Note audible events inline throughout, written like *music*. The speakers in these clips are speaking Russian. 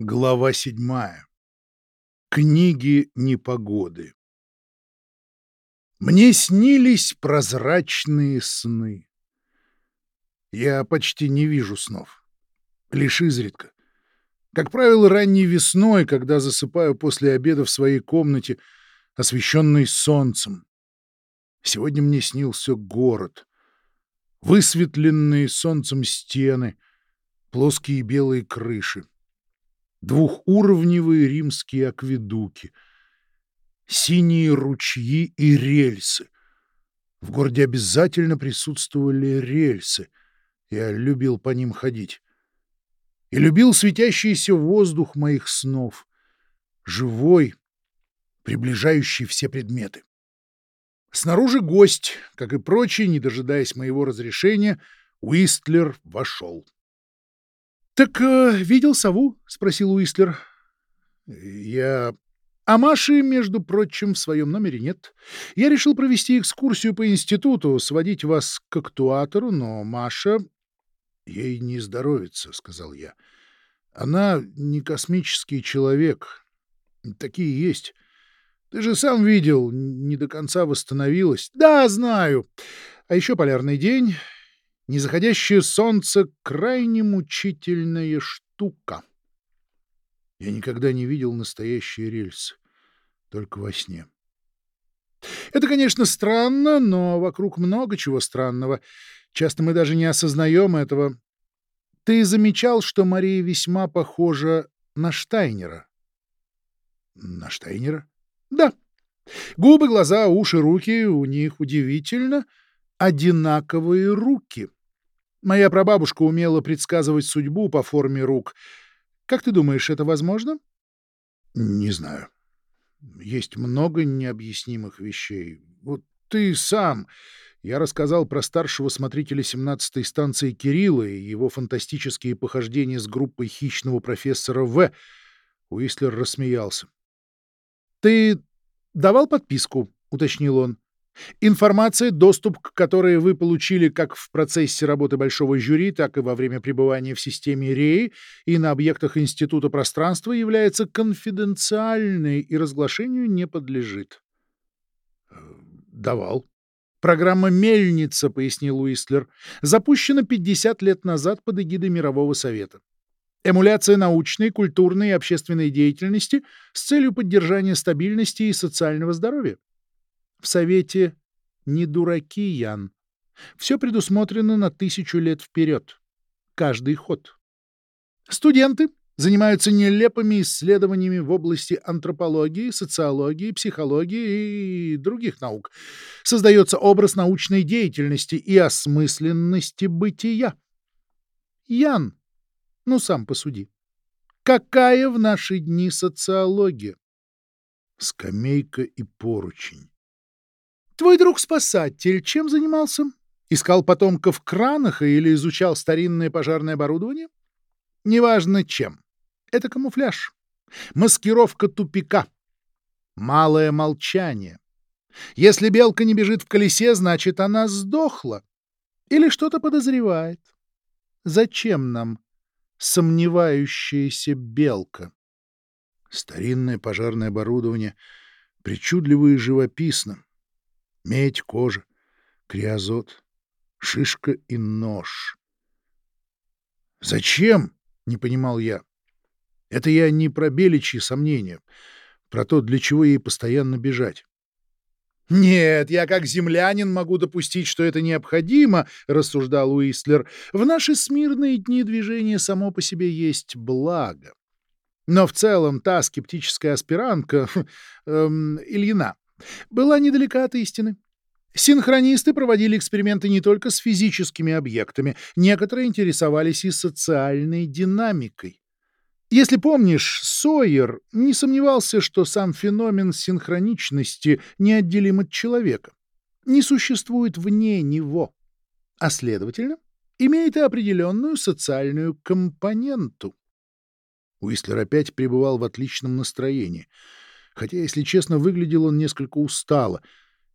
Глава седьмая. Книги непогоды. Мне снились прозрачные сны. Я почти не вижу снов. Лишь изредка. Как правило, ранней весной, когда засыпаю после обеда в своей комнате, освещенной солнцем. Сегодня мне снился город. Высветленные солнцем стены, плоские белые крыши двухуровневые римские акведуки, синие ручьи и рельсы. В городе обязательно присутствовали рельсы. Я любил по ним ходить. И любил светящийся воздух моих снов, живой, приближающий все предметы. Снаружи гость, как и прочие, не дожидаясь моего разрешения, Уистлер вошел. «Так э, видел сову?» — спросил Уистлер. «Я...» «А Маши, между прочим, в своем номере нет. Я решил провести экскурсию по институту, сводить вас к актуатору, но Маша...» «Ей не здоровится», — сказал я. «Она не космический человек. Такие есть. Ты же сам видел, не до конца восстановилась». «Да, знаю. А еще полярный день, Незаходящее солнце — крайне мучительная штука. Я никогда не видел настоящие рельсы, только во сне. Это, конечно, странно, но вокруг много чего странного. Часто мы даже не осознаем этого. Ты замечал, что Мария весьма похожа на Штайнера? На Штайнера? Да. Губы, глаза, уши, руки — у них удивительно одинаковые руки. Моя прабабушка умела предсказывать судьбу по форме рук. Как ты думаешь, это возможно? Не знаю. Есть много необъяснимых вещей. Вот ты сам. Я рассказал про старшего смотрителя 17-й станции Кирилла и его фантастические похождения с группой хищного профессора В. Уистлер рассмеялся. — Ты давал подписку? — уточнил он. Информация, доступ к которой вы получили как в процессе работы большого жюри, так и во время пребывания в системе РЕИ и на объектах Института пространства, является конфиденциальной и разглашению не подлежит. Э, давал. Программа «Мельница», — пояснил Уистлер, запущена 50 лет назад под эгидой Мирового Совета. Эмуляция научной, культурной и общественной деятельности с целью поддержания стабильности и социального здоровья. В Совете не дураки, Ян. Все предусмотрено на тысячу лет вперед. Каждый ход. Студенты занимаются нелепыми исследованиями в области антропологии, социологии, психологии и других наук. Создается образ научной деятельности и осмысленности бытия. Ян, ну сам посуди. Какая в наши дни социология? Скамейка и поручень. Твой друг-спасатель чем занимался? Искал потомков кранах или изучал старинное пожарное оборудование? Неважно чем. Это камуфляж. Маскировка тупика. Малое молчание. Если белка не бежит в колесе, значит, она сдохла. Или что-то подозревает. Зачем нам сомневающаяся белка? Старинное пожарное оборудование причудливо и живописно. Медь, кожа, криозот, шишка и нож. «Зачем?» — не понимал я. Это я не про беличьи сомнения, про то, для чего ей постоянно бежать. «Нет, я как землянин могу допустить, что это необходимо», — рассуждал Уистлер. «В наши смирные дни движение само по себе есть благо. Но в целом та скептическая аспирантка, *laughs* эм, Ильина, была недалека от истины. Синхронисты проводили эксперименты не только с физическими объектами, некоторые интересовались и социальной динамикой. Если помнишь, Сойер не сомневался, что сам феномен синхроничности неотделим от человека, не существует вне него, а, следовательно, имеет и определенную социальную компоненту. Уистлер опять пребывал в отличном настроении — хотя, если честно, выглядел он несколько устало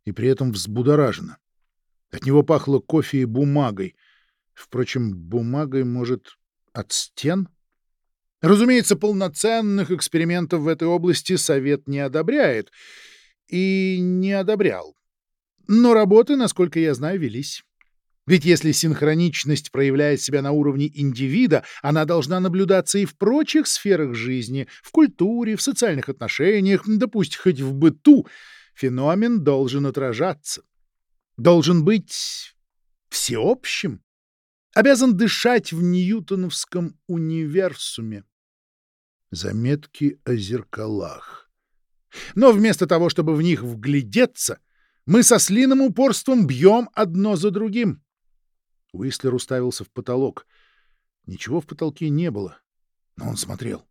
и при этом взбудораженно. От него пахло кофе и бумагой. Впрочем, бумагой, может, от стен? Разумеется, полноценных экспериментов в этой области Совет не одобряет и не одобрял. Но работы, насколько я знаю, велись. Ведь если синхроничность проявляет себя на уровне индивида, она должна наблюдаться и в прочих сферах жизни, в культуре, в социальных отношениях, да пусть хоть в быту. Феномен должен отражаться. Должен быть всеобщим. Обязан дышать в ньютоновском универсуме заметки о зеркалах. Но вместо того, чтобы в них вглядеться, мы со слиным упорством бьем одно за другим. Уистлер уставился в потолок. Ничего в потолке не было, но он смотрел.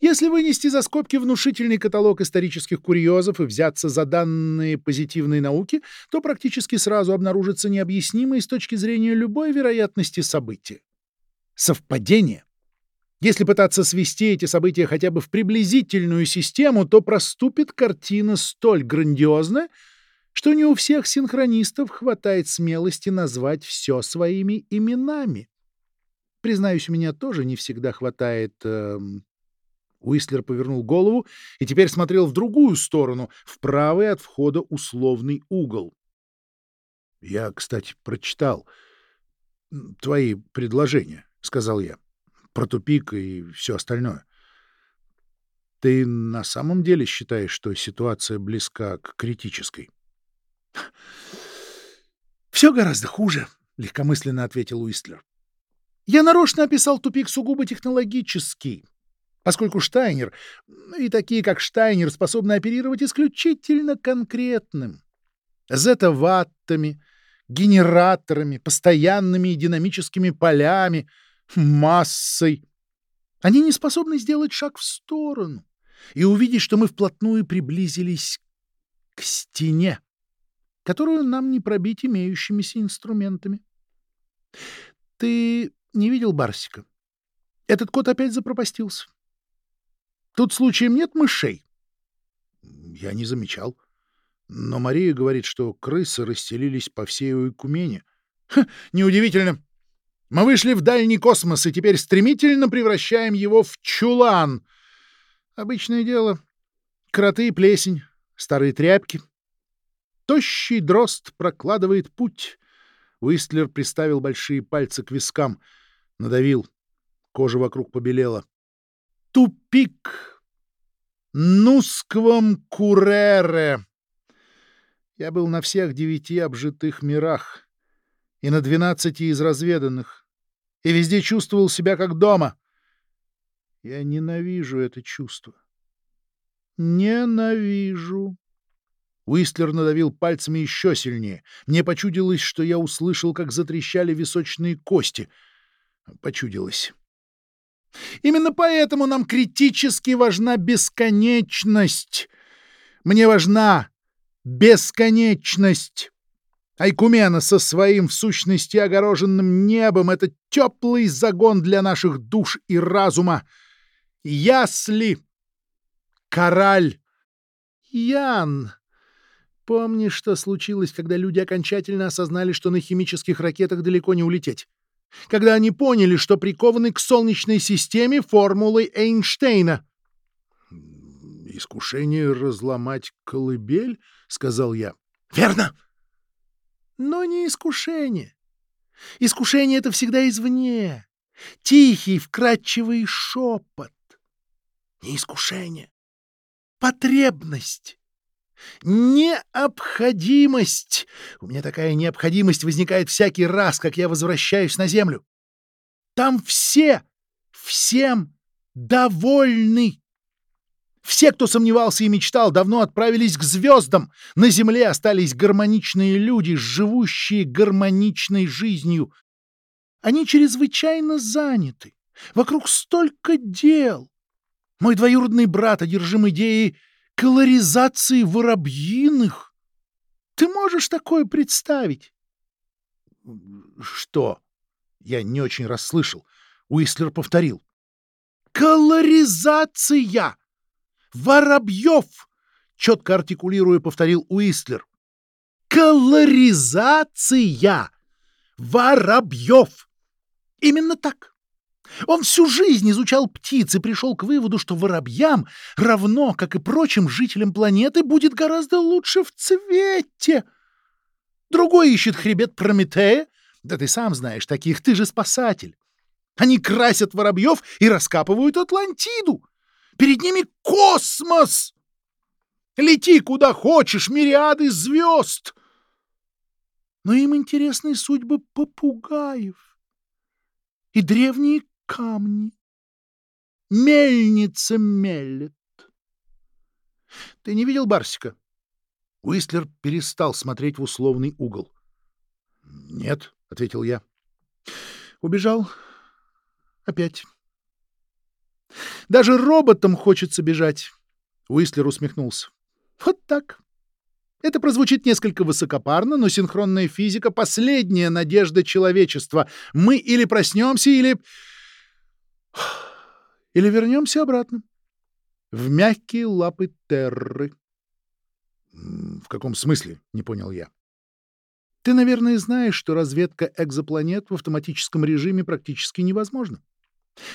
Если вынести за скобки внушительный каталог исторических курьезов и взяться за данные позитивной науки, то практически сразу обнаружится необъяснимое с точки зрения любой вероятности события. Совпадение если пытаться свести эти события хотя бы в приблизительную систему, то проступит картина столь грандиозная, что не у всех синхронистов хватает смелости назвать все своими именами. Признаюсь, у меня тоже не всегда хватает... Эм... Уистлер повернул голову и теперь смотрел в другую сторону, в правый от входа условный угол. — Я, кстати, прочитал твои предложения, — сказал я про тупик и все остальное. Ты на самом деле считаешь, что ситуация близка к критической? Все гораздо хуже, легкомысленно ответил Уистлер. Я нарочно описал тупик сугубо технологический, поскольку Штайнер и такие, как Штайнер, способны оперировать исключительно конкретным. Зета-ваттами, генераторами, постоянными и динамическими полями — массой. Они не способны сделать шаг в сторону и увидеть, что мы вплотную приблизились к стене, которую нам не пробить имеющимися инструментами. Ты не видел Барсика? Этот кот опять запропастился. Тут случаем нет мышей? Я не замечал. Но Мария говорит, что крысы расселились по всей Уикумене. Неудивительно. Мы вышли в дальний космос и теперь стремительно превращаем его в чулан. Обычное дело. Кроты и плесень, старые тряпки. Тощий дрозд прокладывает путь. Уистлер приставил большие пальцы к вискам, надавил. Кожа вокруг побелела. Тупик! Нусквам курере! Я был на всех девяти обжитых мирах и на двенадцати из разведанных и везде чувствовал себя как дома. Я ненавижу это чувство. Ненавижу. Уистлер надавил пальцами еще сильнее. Мне почудилось, что я услышал, как затрещали височные кости. Почудилось. Именно поэтому нам критически важна бесконечность. Мне важна бесконечность. Айкумена со своим в сущности огороженным небом — это теплый загон для наших душ и разума. Ясли! Кораль! Ян! Помнишь, что случилось, когда люди окончательно осознали, что на химических ракетах далеко не улететь? Когда они поняли, что прикованы к Солнечной системе формулой Эйнштейна? «Искушение разломать колыбель?» — сказал я. «Верно!» но не искушение. Искушение — это всегда извне. Тихий, вкрадчивый шепот. Не искушение. Потребность. Необходимость. У меня такая необходимость возникает всякий раз, как я возвращаюсь на Землю. Там все, всем довольны. Все, кто сомневался и мечтал, давно отправились к звездам. На Земле остались гармоничные люди, живущие гармоничной жизнью. Они чрезвычайно заняты. Вокруг столько дел. Мой двоюродный брат одержим идеей колоризации воробьиных. Ты можешь такое представить? Что? Я не очень расслышал. Уистлер повторил. Колоризация! Воробьев! Четко артикулируя, повторил Уистлер. Колоризация! Воробьев! Именно так. Он всю жизнь изучал птиц и пришел к выводу, что воробьям, равно как и прочим жителям планеты, будет гораздо лучше в цвете. Другой ищет хребет Прометея. Да ты сам знаешь таких, ты же спасатель. Они красят воробьев и раскапывают Атлантиду. Перед ними космос! Лети куда хочешь, мириады звезд! Но им интересны судьбы попугаев и древние камни. Мельница мелет. Ты не видел Барсика? Уистлер перестал смотреть в условный угол. — Нет, — ответил я. — Убежал. Опять. Даже роботам хочется бежать. Уистлер усмехнулся. Вот так. Это прозвучит несколько высокопарно, но синхронная физика — последняя надежда человечества. Мы или проснемся, или... Или вернемся обратно. В мягкие лапы Терры. — В каком смысле? — не понял я. Ты, наверное, знаешь, что разведка экзопланет в автоматическом режиме практически невозможна.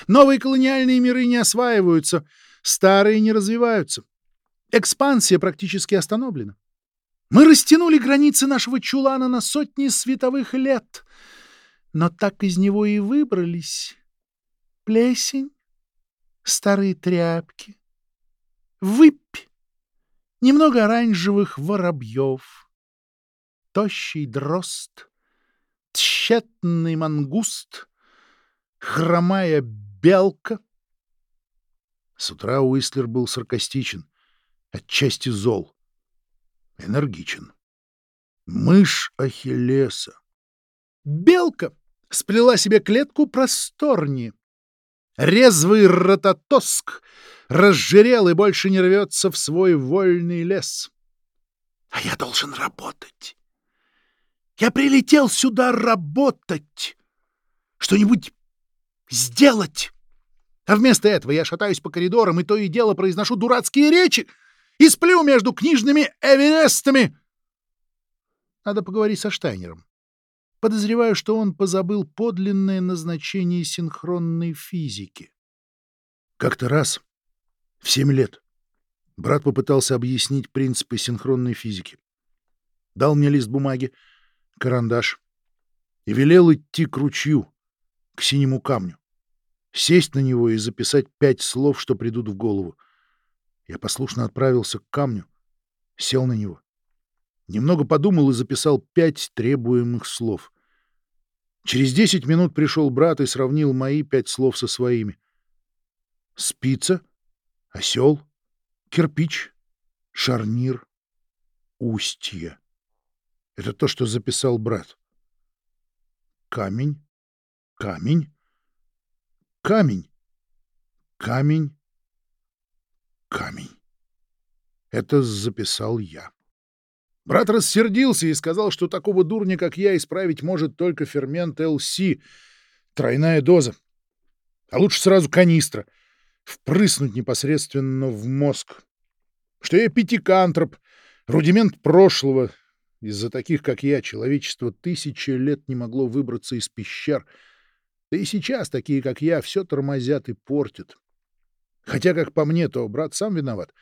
Новые колониальные миры не осваиваются, старые не развиваются. Экспансия практически остановлена. Мы растянули границы нашего чулана на сотни световых лет, но так из него и выбрались. Плесень, старые тряпки, выпь, немного оранжевых воробьев, тощий дрозд, тщетный мангуст, хромая белка. С утра Уистлер был саркастичен, отчасти зол, энергичен. Мышь Ахиллеса. Белка сплела себе клетку просторнее. Резвый рототоск разжирел и больше не рвется в свой вольный лес. А я должен работать. Я прилетел сюда работать. Что-нибудь сделать. А вместо этого я шатаюсь по коридорам и то и дело произношу дурацкие речи и сплю между книжными эверестами. Надо поговорить со Штайнером. Подозреваю, что он позабыл подлинное назначение синхронной физики. Как-то раз, в семь лет, брат попытался объяснить принципы синхронной физики. Дал мне лист бумаги, карандаш и велел идти к ручью, к синему камню сесть на него и записать пять слов, что придут в голову. Я послушно отправился к камню, сел на него. Немного подумал и записал пять требуемых слов. Через десять минут пришел брат и сравнил мои пять слов со своими. Спица, осел, кирпич, шарнир, устье. Это то, что записал брат. Камень, камень, Камень. Камень. Камень. Это записал я. Брат рассердился и сказал, что такого дурня, как я, исправить может только фермент ЛС, тройная доза. А лучше сразу канистра, впрыснуть непосредственно в мозг. Что я пятикантроп, рудимент прошлого. Из-за таких, как я, человечество тысячи лет не могло выбраться из пещер — да и сейчас такие, как я, все тормозят и портят. Хотя, как по мне, то брат сам виноват.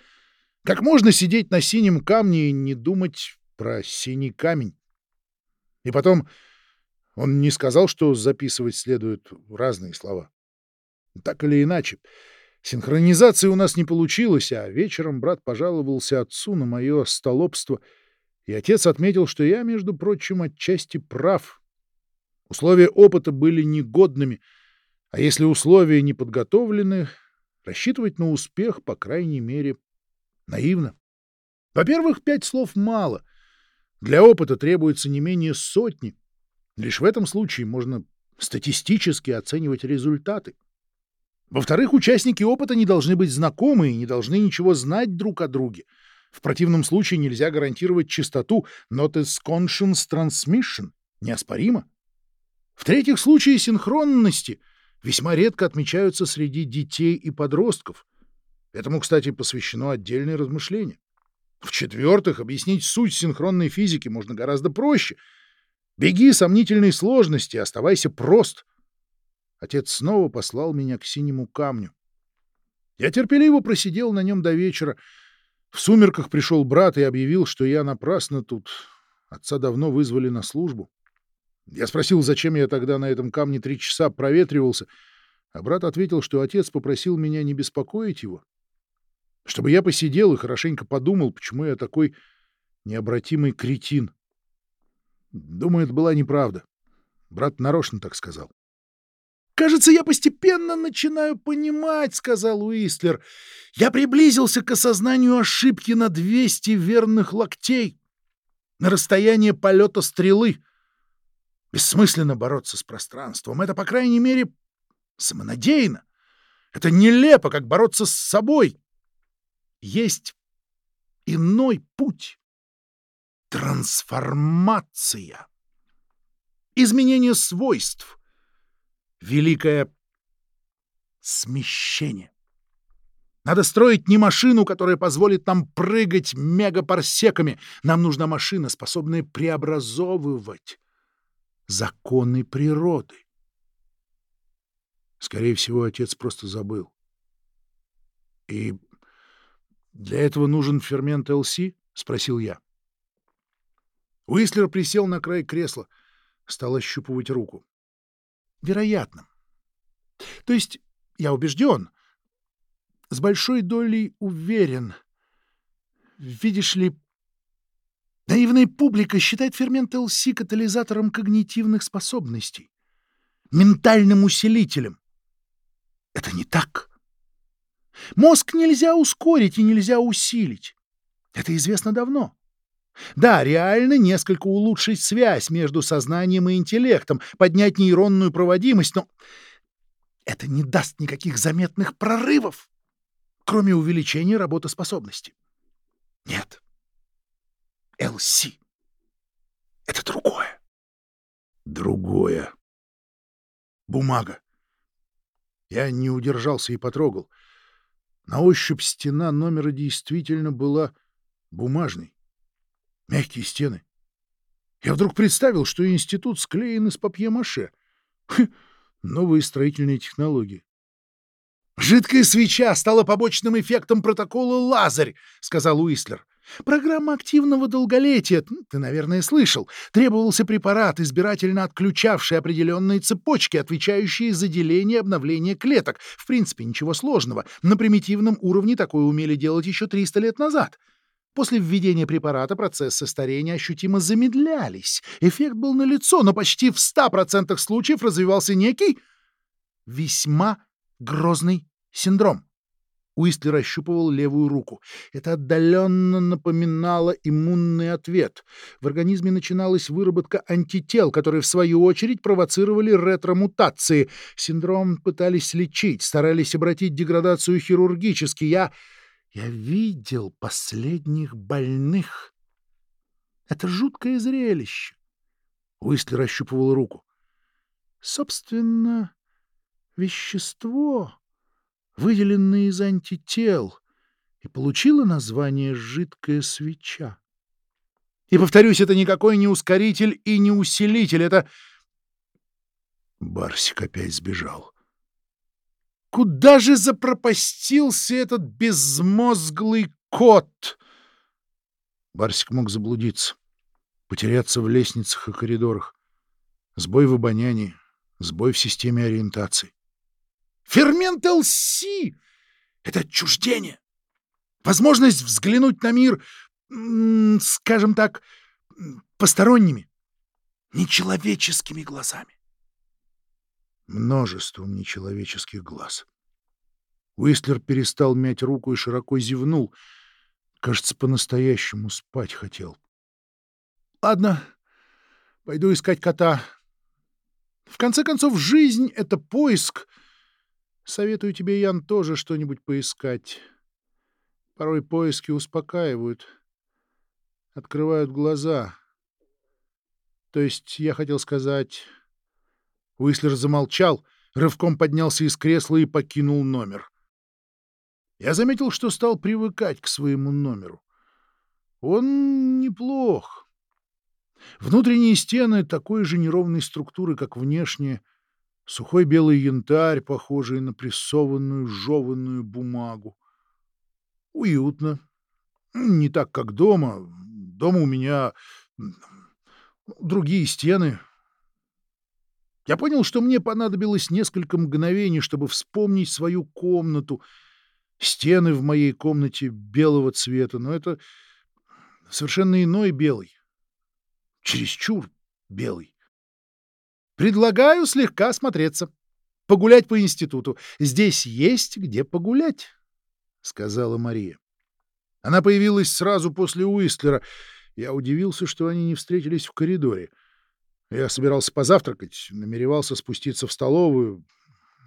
Как можно сидеть на синем камне и не думать про синий камень? И потом, он не сказал, что записывать следует разные слова. Так или иначе, синхронизации у нас не получилось, а вечером брат пожаловался отцу на мое столобство, и отец отметил, что я, между прочим, отчасти прав. Условия опыта были негодными, а если условия не подготовлены, рассчитывать на успех, по крайней мере, наивно. Во-первых, пять слов мало. Для опыта требуется не менее сотни. Лишь в этом случае можно статистически оценивать результаты. Во-вторых, участники опыта не должны быть знакомы и не должны ничего знать друг о друге. В противном случае нельзя гарантировать чистоту not as conscience transmission. Неоспоримо. В-третьих, случаи синхронности весьма редко отмечаются среди детей и подростков. Этому, кстати, посвящено отдельное размышление. В-четвертых, объяснить суть синхронной физики можно гораздо проще. Беги сомнительной сложности, оставайся прост. Отец снова послал меня к синему камню. Я терпеливо просидел на нем до вечера. В сумерках пришел брат и объявил, что я напрасно тут. Отца давно вызвали на службу. Я спросил, зачем я тогда на этом камне три часа проветривался, а брат ответил, что отец попросил меня не беспокоить его, чтобы я посидел и хорошенько подумал, почему я такой необратимый кретин. Думаю, это была неправда. Брат нарочно так сказал. «Кажется, я постепенно начинаю понимать», — сказал Уистлер. «Я приблизился к осознанию ошибки на 200 верных локтей, на расстояние полета стрелы. Бессмысленно бороться с пространством. Это, по крайней мере, самонадеянно. Это нелепо, как бороться с собой. Есть иной путь. Трансформация. Изменение свойств великое смещение. Надо строить не машину, которая позволит нам прыгать мегапарсеками. Нам нужна машина, способная преобразовывать законы природы. Скорее всего, отец просто забыл. И для этого нужен фермент ЛС? — спросил я. Уислер присел на край кресла, стал ощупывать руку. Вероятно. То есть я убежден, с большой долей уверен. Видишь ли, наивная публика считает фермент ЛС катализатором когнитивных способностей, ментальным усилителем. Это не так. Мозг нельзя ускорить и нельзя усилить. Это известно давно. Да, реально несколько улучшить связь между сознанием и интеллектом, поднять нейронную проводимость, но это не даст никаких заметных прорывов, кроме увеличения работоспособности. Нет. ЛС — это другое. Другое. Бумага. Я не удержался и потрогал. На ощупь стена номера действительно была бумажной. Мягкие стены. Я вдруг представил, что институт склеен из папье-маше. Новые строительные технологии. «Жидкая свеча стала побочным эффектом протокола «Лазарь», — сказал Уистлер. Программа активного долголетия, ты, наверное, слышал, требовался препарат, избирательно отключавший определенные цепочки, отвечающие за деление и обновление клеток. В принципе, ничего сложного. На примитивном уровне такое умели делать еще 300 лет назад. После введения препарата процессы старения ощутимо замедлялись. Эффект был налицо, но почти в 100% случаев развивался некий весьма грозный синдром. Уистлер ощупывал левую руку. Это отдаленно напоминало иммунный ответ. В организме начиналась выработка антител, которые, в свою очередь, провоцировали ретромутации. Синдром пытались лечить, старались обратить деградацию хирургически. Я я видел последних больных. Это жуткое зрелище. Уистлер ощупывал руку. Собственно, вещество, выделенное из антител, и получило название «жидкая свеча». И, повторюсь, это никакой не ускоритель и не усилитель, это... Барсик опять сбежал. Куда же запропастился этот безмозглый кот? Барсик мог заблудиться, потеряться в лестницах и коридорах. Сбой в обонянии, сбой в системе ориентации. Фермент ЛС — это отчуждение. Возможность взглянуть на мир, скажем так, посторонними, нечеловеческими глазами множеством нечеловеческих глаз. Уистлер перестал мять руку и широко зевнул. Кажется, по-настоящему спать хотел. — Ладно, пойду искать кота. В конце концов, жизнь — это поиск. Советую тебе, Ян, тоже что-нибудь поискать. Порой поиски успокаивают, открывают глаза. То есть, я хотел сказать... Уислер замолчал, рывком поднялся из кресла и покинул номер. Я заметил, что стал привыкать к своему номеру. Он неплох. Внутренние стены такой же неровной структуры, как внешние. Сухой белый янтарь, похожий на прессованную жеванную бумагу. Уютно. Не так, как дома. Дома у меня другие стены. Я понял, что мне понадобилось несколько мгновений, чтобы вспомнить свою комнату. Стены в моей комнате белого цвета, но это совершенно иной белый. Чересчур белый. Предлагаю слегка осмотреться. Погулять по институту. Здесь есть где погулять, — сказала Мария. Она появилась сразу после Уистлера. Я удивился, что они не встретились в коридоре. Я собирался позавтракать, намеревался спуститься в столовую.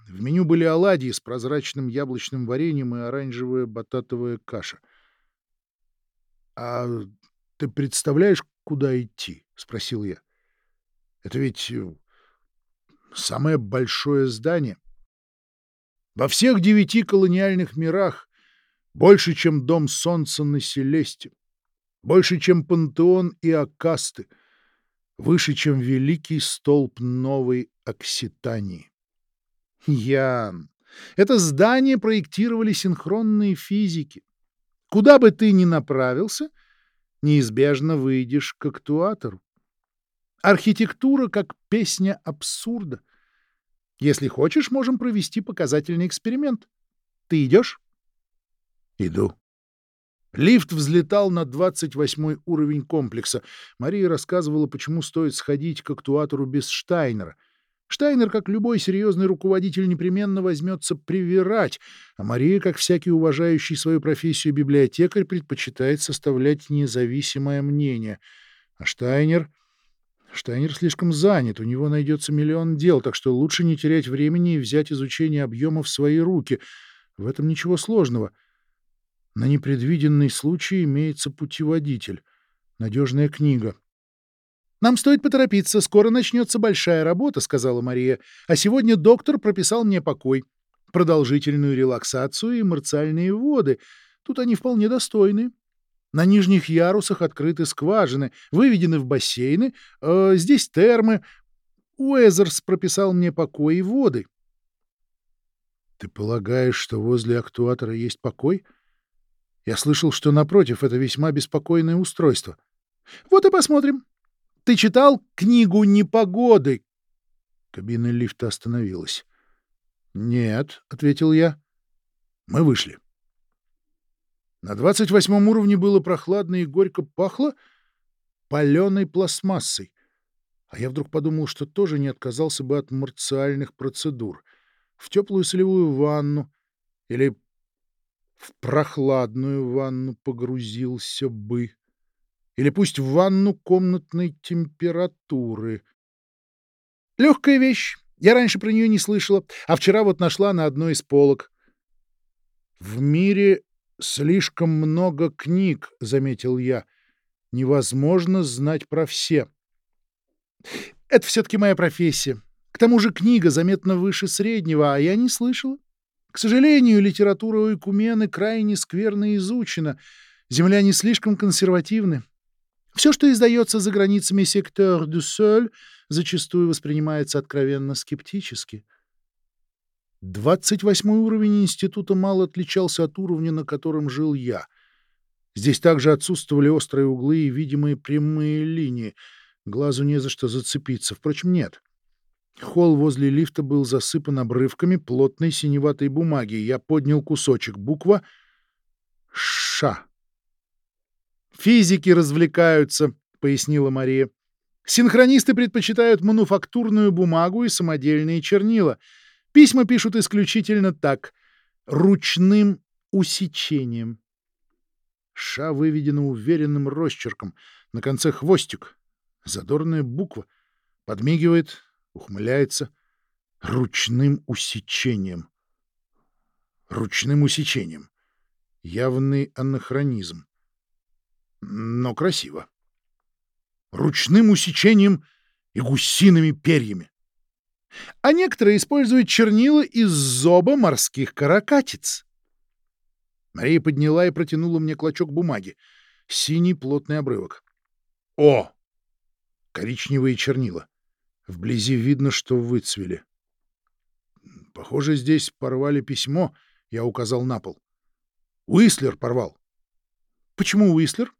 В меню были оладьи с прозрачным яблочным вареньем и оранжевая бататовая каша. — А ты представляешь, куда идти? — спросил я. — Это ведь самое большое здание. Во всех девяти колониальных мирах больше, чем Дом Солнца на Селесте, больше, чем Пантеон и Акасты, выше, чем Великий Столб Новой Окситании. Ян, это здание проектировали синхронные физики. Куда бы ты ни направился, неизбежно выйдешь к актуатору. Архитектура как песня абсурда. Если хочешь, можем провести показательный эксперимент. Ты идешь? Иду. Лифт взлетал на 28 уровень комплекса. Мария рассказывала, почему стоит сходить к актуатору без Штайнера. Штайнер, как любой серьезный руководитель, непременно возьмется привирать, а Мария, как всякий уважающий свою профессию библиотекарь, предпочитает составлять независимое мнение. А Штайнер Штайнер слишком занят, у него найдется миллион дел, так что лучше не терять времени и взять изучение объема в свои руки. В этом ничего сложного. На непредвиденный случай имеется путеводитель. Надежная книга. «Нам стоит поторопиться, скоро начнется большая работа», — сказала Мария. «А сегодня доктор прописал мне покой, продолжительную релаксацию и марциальные воды. Тут они вполне достойны. На нижних ярусах открыты скважины, выведены в бассейны, э, здесь термы. Уэзерс прописал мне покой и воды. — Ты полагаешь, что возле актуатора есть покой? Я слышал, что напротив это весьма беспокойное устройство. — Вот и посмотрим. Ты читал книгу «Непогоды»? Кабина лифта остановилась. — Нет, — ответил я. Мы вышли. На двадцать восьмом уровне было прохладно и горько пахло паленой пластмассой. А я вдруг подумал, что тоже не отказался бы от марциальных процедур. В теплую солевую ванну или в прохладную ванну погрузился бы. Или пусть в ванну комнатной температуры. Легкая вещь. Я раньше про нее не слышала, а вчера вот нашла на одной из полок. В мире «Слишком много книг», — заметил я. «Невозможно знать про все». «Это все-таки моя профессия. К тому же книга заметно выше среднего, а я не слышала. К сожалению, литература у Экумены крайне скверно изучена. Земляне слишком консервативны. Все, что издается за границами сектор дю зачастую воспринимается откровенно скептически». Двадцать восьмой уровень института мало отличался от уровня, на котором жил я. Здесь также отсутствовали острые углы и видимые прямые линии. Глазу не за что зацепиться. Впрочем, нет. Холл возле лифта был засыпан обрывками плотной синеватой бумаги. Я поднял кусочек. Буква «Ш». «Физики развлекаются», — пояснила Мария. «Синхронисты предпочитают мануфактурную бумагу и самодельные чернила». Письма пишут исключительно так — ручным усечением. Ша выведена уверенным росчерком, на конце хвостик, задорная буква, подмигивает, ухмыляется ручным усечением. Ручным усечением. Явный анахронизм. Но красиво. Ручным усечением и гусиными перьями а некоторые используют чернила из зоба морских каракатиц. Мария подняла и протянула мне клочок бумаги. Синий плотный обрывок. О! Коричневые чернила. Вблизи видно, что выцвели. Похоже, здесь порвали письмо, я указал на пол. Уислер порвал. Почему Уислер?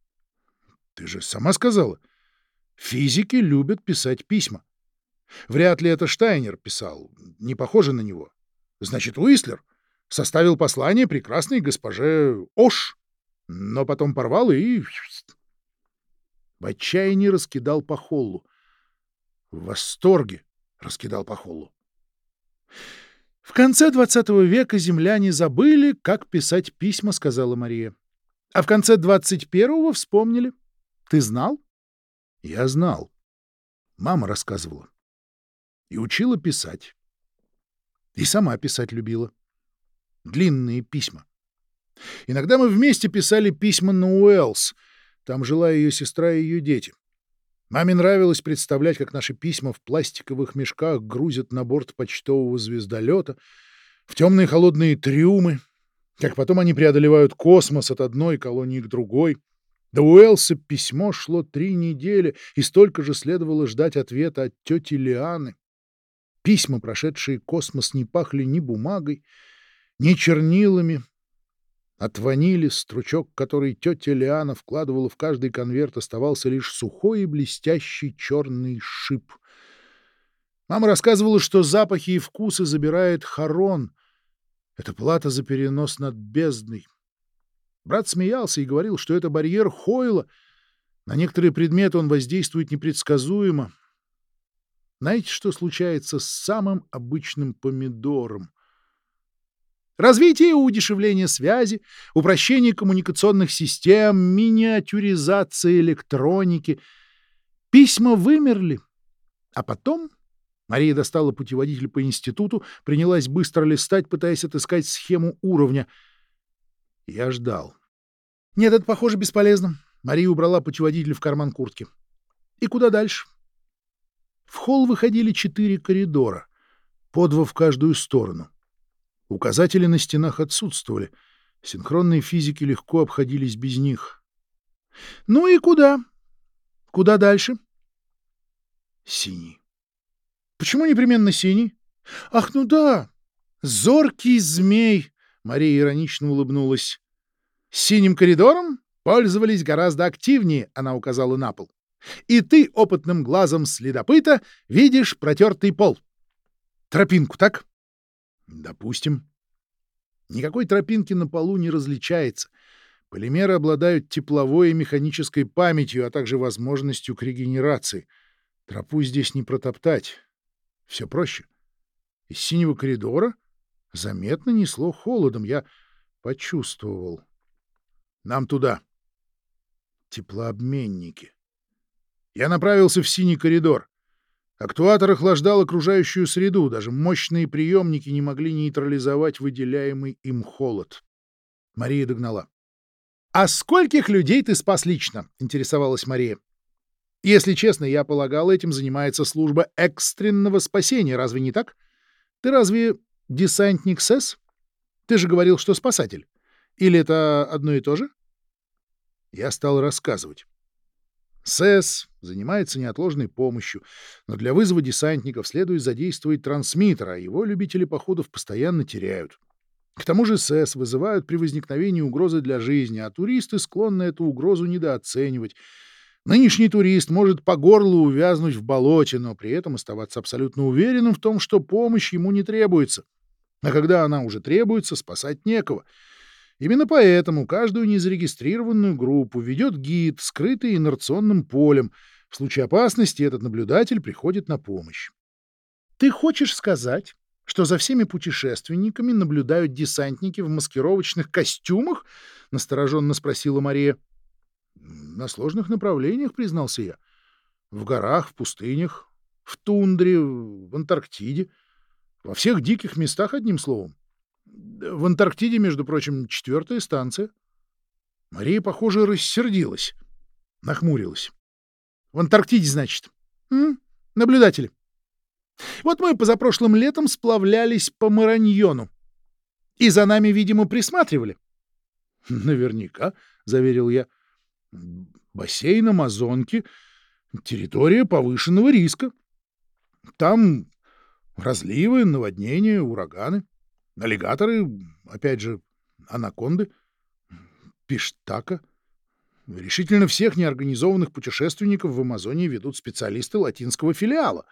Ты же сама сказала. Физики любят писать письма. Вряд ли это Штайнер писал, не похоже на него. Значит, Уислер составил послание прекрасной госпоже Ош, но потом порвал и... В отчаянии раскидал по холлу. В восторге раскидал по холлу. В конце XX века земляне забыли, как писать письма, сказала Мария. А в конце 21-го вспомнили. Ты знал? Я знал. Мама рассказывала. И учила писать. И сама писать любила. Длинные письма. Иногда мы вместе писали письма на Уэллс. Там жила ее сестра и ее дети. Маме нравилось представлять, как наши письма в пластиковых мешках грузят на борт почтового звездолета, в темные холодные трюмы, как потом они преодолевают космос от одной колонии к другой. До Уэлса письмо шло три недели, и столько же следовало ждать ответа от тети Лианы. Письма, прошедшие космос, не пахли ни бумагой, ни чернилами, от ванили стручок, который тетя Лиана вкладывала в каждый конверт, оставался лишь сухой и блестящий черный шип. Мама рассказывала, что запахи и вкусы забирает Харон. Это плата за перенос над бездной. Брат смеялся и говорил, что это барьер Хойла. На некоторые предметы он воздействует непредсказуемо. Знаете, что случается с самым обычным помидором? Развитие и удешевление связи, упрощение коммуникационных систем, миниатюризация электроники. Письма вымерли. А потом Мария достала путеводитель по институту, принялась быстро листать, пытаясь отыскать схему уровня. Я ждал. Нет, это, похоже, бесполезно. Мария убрала путеводитель в карман куртки. И куда дальше? В холл выходили четыре коридора, по два в каждую сторону. Указатели на стенах отсутствовали. Синхронные физики легко обходились без них. «Ну и куда? Куда дальше?» «Синий». «Почему непременно синий?» «Ах, ну да! Зоркий змей!» Мария иронично улыбнулась. «Синим коридором пользовались гораздо активнее», — она указала на пол. «И ты опытным глазом следопыта видишь протертый пол. Тропинку, так?» Допустим. Никакой тропинки на полу не различается. Полимеры обладают тепловой и механической памятью, а также возможностью к регенерации. Тропу здесь не протоптать. Все проще. Из синего коридора заметно несло холодом. Я почувствовал. Нам туда. Теплообменники. Я направился в синий коридор. Актуатор охлаждал окружающую среду, даже мощные приемники не могли нейтрализовать выделяемый им холод. Мария догнала. — А скольких людей ты спас лично? — интересовалась Мария. — Если честно, я полагал, этим занимается служба экстренного спасения, разве не так? Ты разве десантник СЭС? Ты же говорил, что спасатель. Или это одно и то же? Я стал рассказывать. СЭС занимается неотложной помощью, но для вызова десантников следует задействовать трансмиттер, а его любители походов постоянно теряют. К тому же СЭС вызывают при возникновении угрозы для жизни, а туристы склонны эту угрозу недооценивать. Нынешний турист может по горлу увязнуть в болоте, но при этом оставаться абсолютно уверенным в том, что помощь ему не требуется. А когда она уже требуется, спасать некого — Именно поэтому каждую незарегистрированную группу ведет гид, скрытый инерционным полем. В случае опасности этот наблюдатель приходит на помощь. Ты хочешь сказать, что за всеми путешественниками наблюдают десантники в маскировочных костюмах? — настороженно спросила Мария. — На сложных направлениях, — признался я. В горах, в пустынях, в тундре, в Антарктиде. Во всех диких местах, одним словом. В Антарктиде, между прочим, четвертая станция. Мария, похоже, рассердилась. Нахмурилась. В Антарктиде, значит. М? Наблюдатели. Вот мы позапрошлым летом сплавлялись по Мараньону. И за нами, видимо, присматривали. *laughs* — Наверняка, — заверил я. — Бассейн Амазонки — территория повышенного риска. Там Разливы, наводнения, ураганы, аллигаторы, опять же, анаконды, пиштака. Решительно всех неорганизованных путешественников в Амазонии ведут специалисты латинского филиала.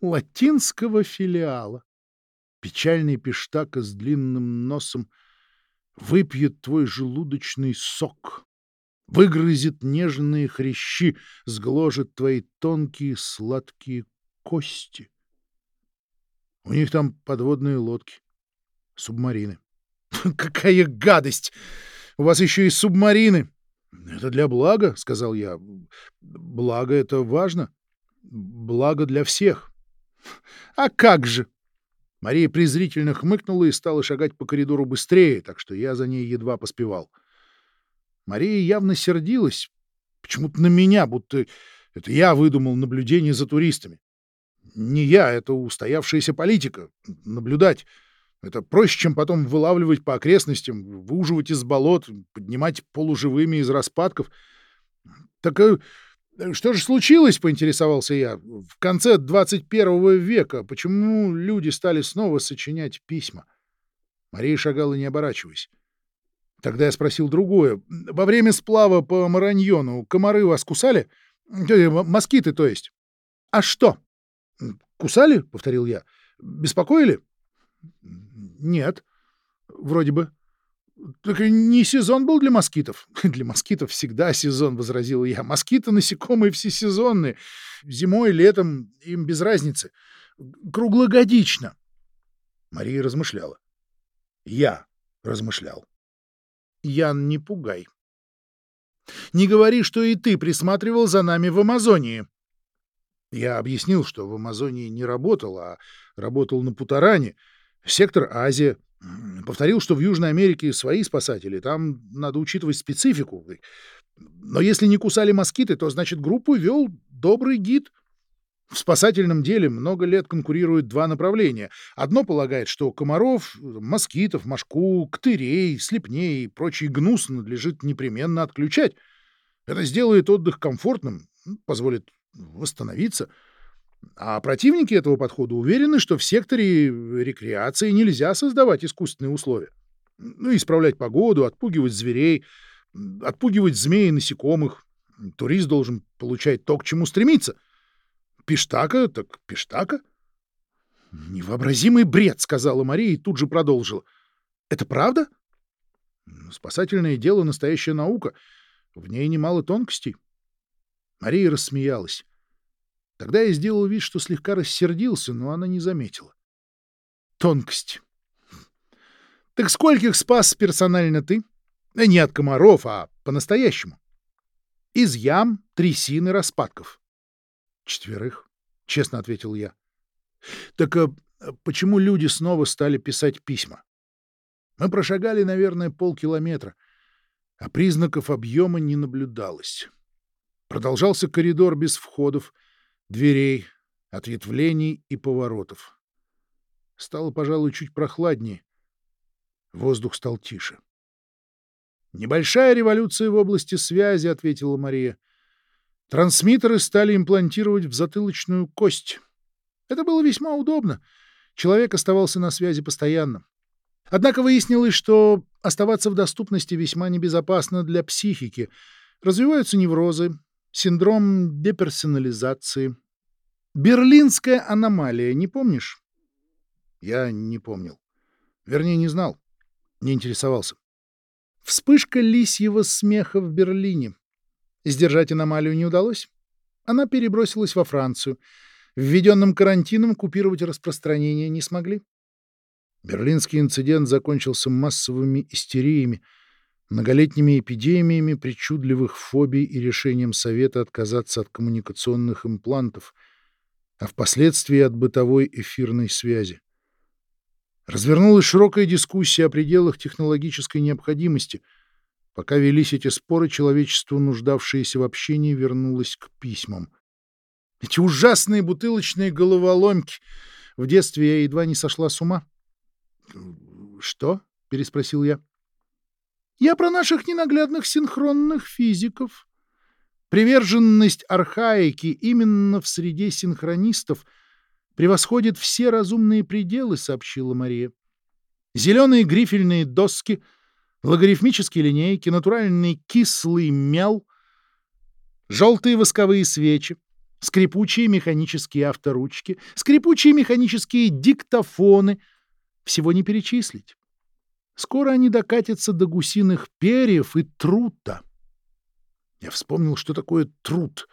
Латинского филиала. Печальный пиштака с длинным носом выпьет твой желудочный сок, выгрызет нежные хрящи, сгложит твои тонкие сладкие кости. У них там подводные лодки, субмарины. *laughs* Какая гадость! У вас еще и субмарины! Это для блага, — сказал я. Благо — это важно. Благо для всех. А как же! Мария презрительно хмыкнула и стала шагать по коридору быстрее, так что я за ней едва поспевал. Мария явно сердилась, почему-то на меня, будто это я выдумал наблюдение за туристами. Не я, это устоявшаяся политика. Наблюдать. Это проще, чем потом вылавливать по окрестностям, выуживать из болот, поднимать полуживыми из распадков. Так э, что же случилось, поинтересовался я, в конце 21 века? Почему люди стали снова сочинять письма? Мария шагала, не оборачиваясь. Тогда я спросил другое. Во время сплава по Мараньону комары вас кусали? Э, москиты, то есть. А что? «Кусали?» — повторил я. «Беспокоили?» «Нет. Вроде бы». «Так не сезон был для москитов». *laughs* «Для москитов всегда сезон», — возразил я. «Москиты — насекомые всесезонные. Зимой, летом им без разницы. Круглогодично». Мария размышляла. Я размышлял. «Ян, не пугай. Не говори, что и ты присматривал за нами в Амазонии». Я объяснил, что в Амазонии не работал, а работал на Путаране, сектор Азия. Повторил, что в Южной Америке свои спасатели, там надо учитывать специфику. Но если не кусали москиты, то, значит, группу вел добрый гид. В спасательном деле много лет конкурируют два направления. Одно полагает, что комаров, москитов, мошку, ктырей, слепней и прочий гнус надлежит непременно отключать. Это сделает отдых комфортным, позволит восстановиться. А противники этого подхода уверены, что в секторе рекреации нельзя создавать искусственные условия. Ну, исправлять погоду, отпугивать зверей, отпугивать змей и насекомых. Турист должен получать то, к чему стремится. Пиштака, так пиштака. «Невообразимый бред», — сказала Мария и тут же продолжила. «Это правда?» «Спасательное дело — настоящая наука. В ней немало тонкостей. Мария рассмеялась. Тогда я сделал вид, что слегка рассердился, но она не заметила. Тонкость. Так скольких спас персонально ты? Э, не от комаров, а по-настоящему. Из ям, трясин и распадков. Четверых, честно ответил я. Так а почему люди снова стали писать письма? Мы прошагали, наверное, полкилометра, а признаков объема не наблюдалось. Продолжался коридор без входов, дверей, ответвлений и поворотов. Стало, пожалуй, чуть прохладнее. Воздух стал тише. «Небольшая революция в области связи», — ответила Мария. «Трансмиттеры стали имплантировать в затылочную кость. Это было весьма удобно. Человек оставался на связи постоянно. Однако выяснилось, что оставаться в доступности весьма небезопасно для психики. Развиваются неврозы, синдром деперсонализации. Берлинская аномалия, не помнишь? Я не помнил. Вернее, не знал. Не интересовался. Вспышка лисьего смеха в Берлине. Сдержать аномалию не удалось. Она перебросилась во Францию. Введенным карантином купировать распространение не смогли. Берлинский инцидент закончился массовыми истериями, многолетними эпидемиями причудливых фобий и решением Совета отказаться от коммуникационных имплантов, а впоследствии от бытовой эфирной связи. Развернулась широкая дискуссия о пределах технологической необходимости. Пока велись эти споры, человечество, нуждавшееся в общении, вернулось к письмам. Эти ужасные бутылочные головоломки! В детстве я едва не сошла с ума. — Что? — переспросил я. Я про наших ненаглядных синхронных физиков. Приверженность архаики именно в среде синхронистов превосходит все разумные пределы, сообщила Мария. Зеленые грифельные доски, логарифмические линейки, натуральный кислый мел, желтые восковые свечи, скрипучие механические авторучки, скрипучие механические диктофоны. Всего не перечислить. Скоро они докатятся до гусиных перьев и трута. Я вспомнил, что такое труд.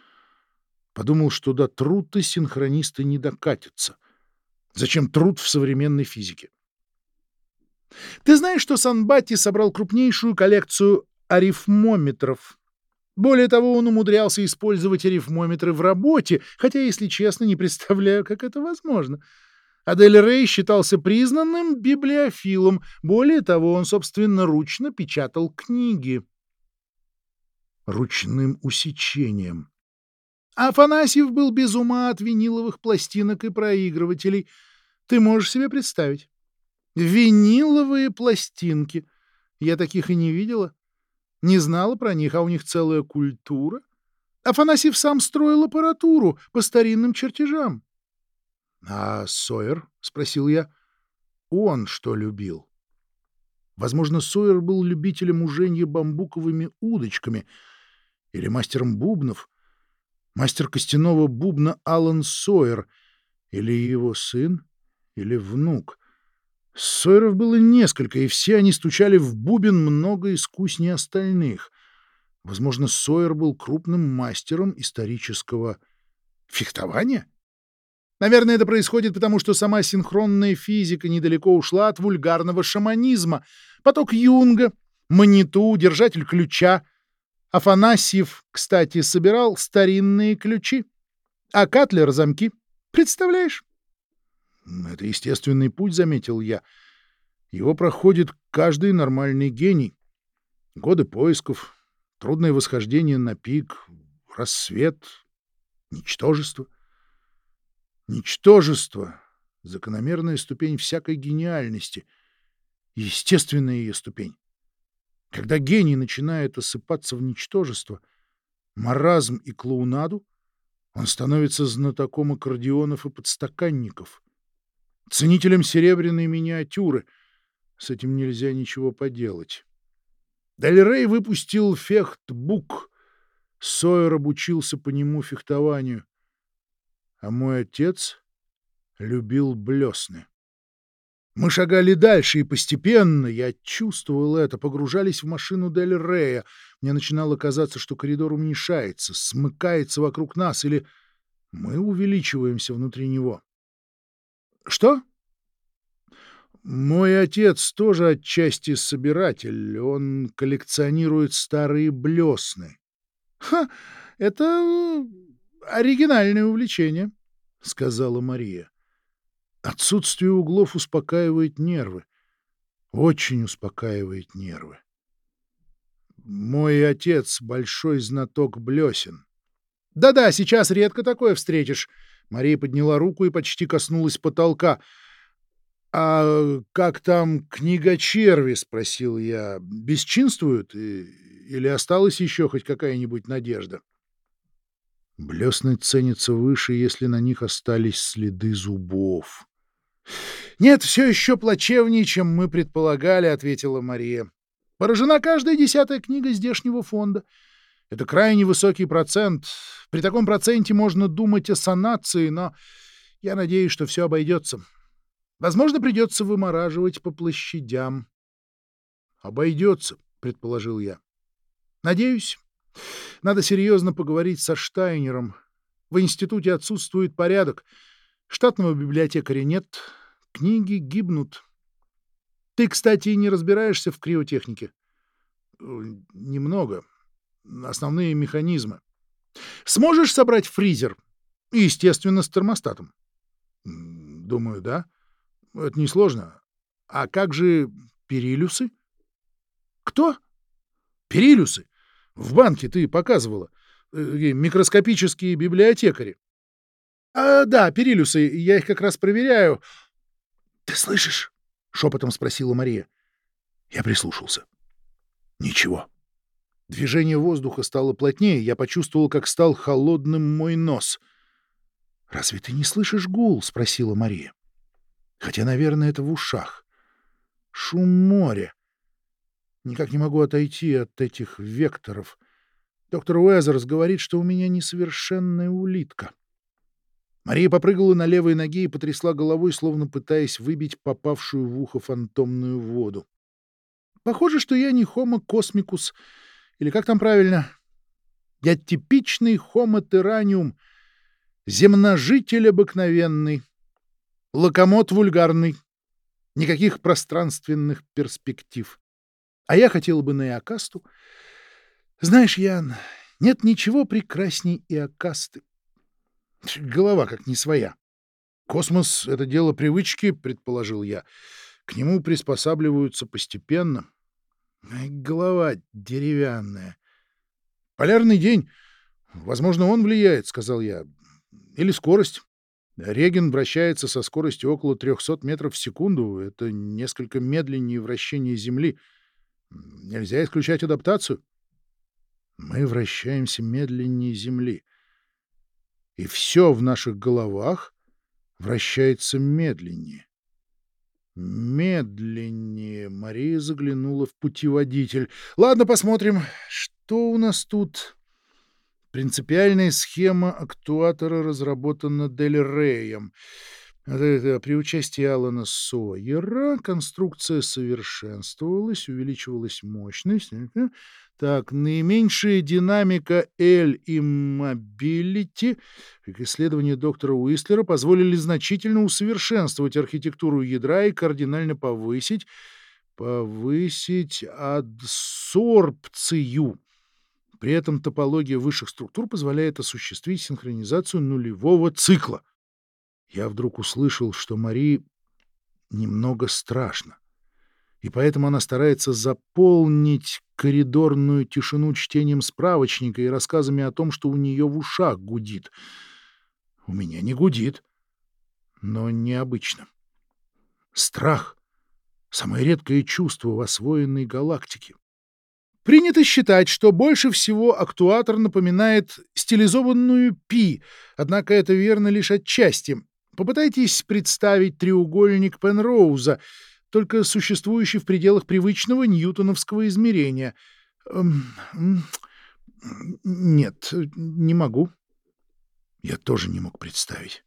Подумал, что до трута синхронисты не докатятся. Зачем труд в современной физике? Ты знаешь, что Санбати собрал крупнейшую коллекцию арифмометров? Более того, он умудрялся использовать арифмометры в работе, хотя, если честно, не представляю, как это возможно. Адель Рей считался признанным библиофилом. Более того, он собственноручно печатал книги. Ручным усечением. Афанасьев был без ума от виниловых пластинок и проигрывателей. Ты можешь себе представить? Виниловые пластинки. Я таких и не видела. Не знала про них, а у них целая культура. Афанасьев сам строил аппаратуру по старинным чертежам. — А Сойер? — спросил я. — Он что любил? Возможно, Сойер был любителем уженья бамбуковыми удочками или мастером бубнов. Мастер костяного бубна Алан Сойер или его сын, или внук. Сойеров было несколько, и все они стучали в бубен много искуснее остальных. Возможно, Сойер был крупным мастером исторического фехтования? Наверное, это происходит потому, что сама синхронная физика недалеко ушла от вульгарного шаманизма. Поток Юнга, Маниту, держатель ключа. Афанасьев, кстати, собирал старинные ключи, а Катлер — замки. Представляешь? Это естественный путь, заметил я. Его проходит каждый нормальный гений. Годы поисков, трудное восхождение на пик, рассвет, ничтожество. Ничтожество — закономерная ступень всякой гениальности, естественная ее ступень. Когда гений начинает осыпаться в ничтожество, маразм и клоунаду, он становится знатоком аккордеонов и подстаканников ценителем серебряной миниатюры. С этим нельзя ничего поделать. Дель Рей выпустил фехтбук. Сойер обучился по нему фехтованию. А мой отец любил блесны. Мы шагали дальше, и постепенно, я чувствовал это, погружались в машину Дель Рея. Мне начинало казаться, что коридор уменьшается, смыкается вокруг нас, или мы увеличиваемся внутри него. Что? Мой отец тоже отчасти собиратель. Он коллекционирует старые блесны. Ха, это оригинальное увлечение, сказала Мария. Отсутствие углов успокаивает нервы. Очень успокаивает нервы. Мой отец — большой знаток блесен. Да-да, сейчас редко такое встретишь. Мария подняла руку и почти коснулась потолка. «А как там книга черви?» — спросил я. «Бесчинствуют? Или осталась еще хоть какая-нибудь надежда?» Блесны ценятся выше, если на них остались следы зубов. «Нет, все еще плачевнее, чем мы предполагали», — ответила Мария. «Поражена каждая десятая книга здешнего фонда. Это крайне высокий процент. При таком проценте можно думать о санации, но я надеюсь, что все обойдется. Возможно, придется вымораживать по площадям. — Обойдется, — предположил я. — Надеюсь. Надо серьезно поговорить со Штайнером. В институте отсутствует порядок. Штатного библиотекаря нет. Книги гибнут. Ты, кстати, не разбираешься в криотехнике? — Немного основные механизмы. Сможешь собрать фризер? Естественно, с термостатом. Думаю, да. Это несложно. А как же перилюсы? Кто? Перилюсы. В банке ты показывала. Э, микроскопические библиотекари. А, да, перилюсы. Я их как раз проверяю. Ты слышишь? Шепотом спросила Мария. Я прислушался. Ничего. Движение воздуха стало плотнее, я почувствовал, как стал холодным мой нос. «Разве ты не слышишь гул?» — спросила Мария. «Хотя, наверное, это в ушах. Шум моря. Никак не могу отойти от этих векторов. Доктор Уэзерс говорит, что у меня несовершенная улитка». Мария попрыгала на левой ноге и потрясла головой, словно пытаясь выбить попавшую в ухо фантомную воду. «Похоже, что я не хомо космикус, или как там правильно? Я типичный хомо терраниум — земножитель обыкновенный, локомот вульгарный, никаких пространственных перспектив. А я хотел бы на Иокасту. Знаешь, Ян, нет ничего прекрасней Иокасты. Голова как не своя. Космос — это дело привычки, предположил я. К нему приспосабливаются постепенно. Голова деревянная. Полярный день. Возможно, он влияет, сказал я. Или скорость. Реген вращается со скоростью около 300 метров в секунду. Это несколько медленнее вращения Земли. Нельзя исключать адаптацию. Мы вращаемся медленнее Земли. И все в наших головах вращается медленнее. Медленнее. Мария заглянула в путеводитель. Ладно, посмотрим, что у нас тут. Принципиальная схема актуатора разработана Дель Реем. При участии Алана Сойера конструкция совершенствовалась, увеличивалась мощность. Так, наименьшая динамика L Immobility, как исследования доктора Уистлера, позволили значительно усовершенствовать архитектуру ядра и кардинально повысить, повысить адсорбцию при этом топология высших структур позволяет осуществить синхронизацию нулевого цикла. Я вдруг услышал, что Марии немного страшно, и поэтому она старается заполнить коридорную тишину чтением справочника и рассказами о том, что у нее в ушах гудит. У меня не гудит, но необычно. Страх — самое редкое чувство в освоенной галактике. Принято считать, что больше всего актуатор напоминает стилизованную пи, однако это верно лишь отчасти. Попытайтесь представить треугольник Пенроуза, только существующий в пределах привычного ньютоновского измерения. Эм, нет, не могу. Я тоже не мог представить.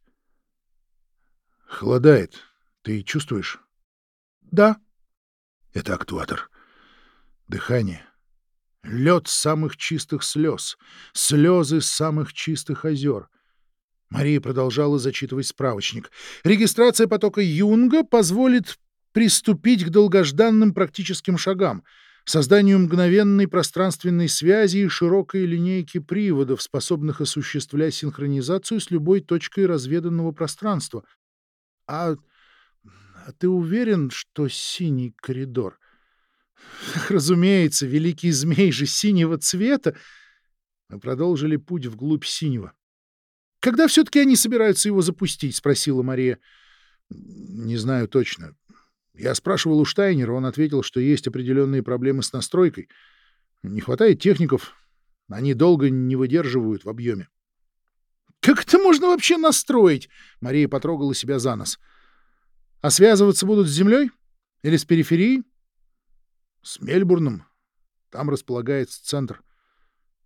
Холодает. Ты чувствуешь? Да. Это актуатор. Дыхание. Лед самых чистых слез, слезы самых чистых озер. Мария продолжала зачитывать справочник. Регистрация потока Юнга позволит приступить к долгожданным практическим шагам, созданию мгновенной пространственной связи и широкой линейки приводов, способных осуществлять синхронизацию с любой точкой разведанного пространства. А, а ты уверен, что синий коридор? *laughs* Разумеется, великий змей же синего цвета. Мы продолжили путь вглубь синего. «Когда все-таки они собираются его запустить?» — спросила Мария. «Не знаю точно. Я спрашивал у Штайнера, он ответил, что есть определенные проблемы с настройкой. Не хватает техников, они долго не выдерживают в объеме. «Как это можно вообще настроить?» — Мария потрогала себя за нос. «А связываться будут с землей? Или с периферией?» С Мельбурном. Там располагается центр.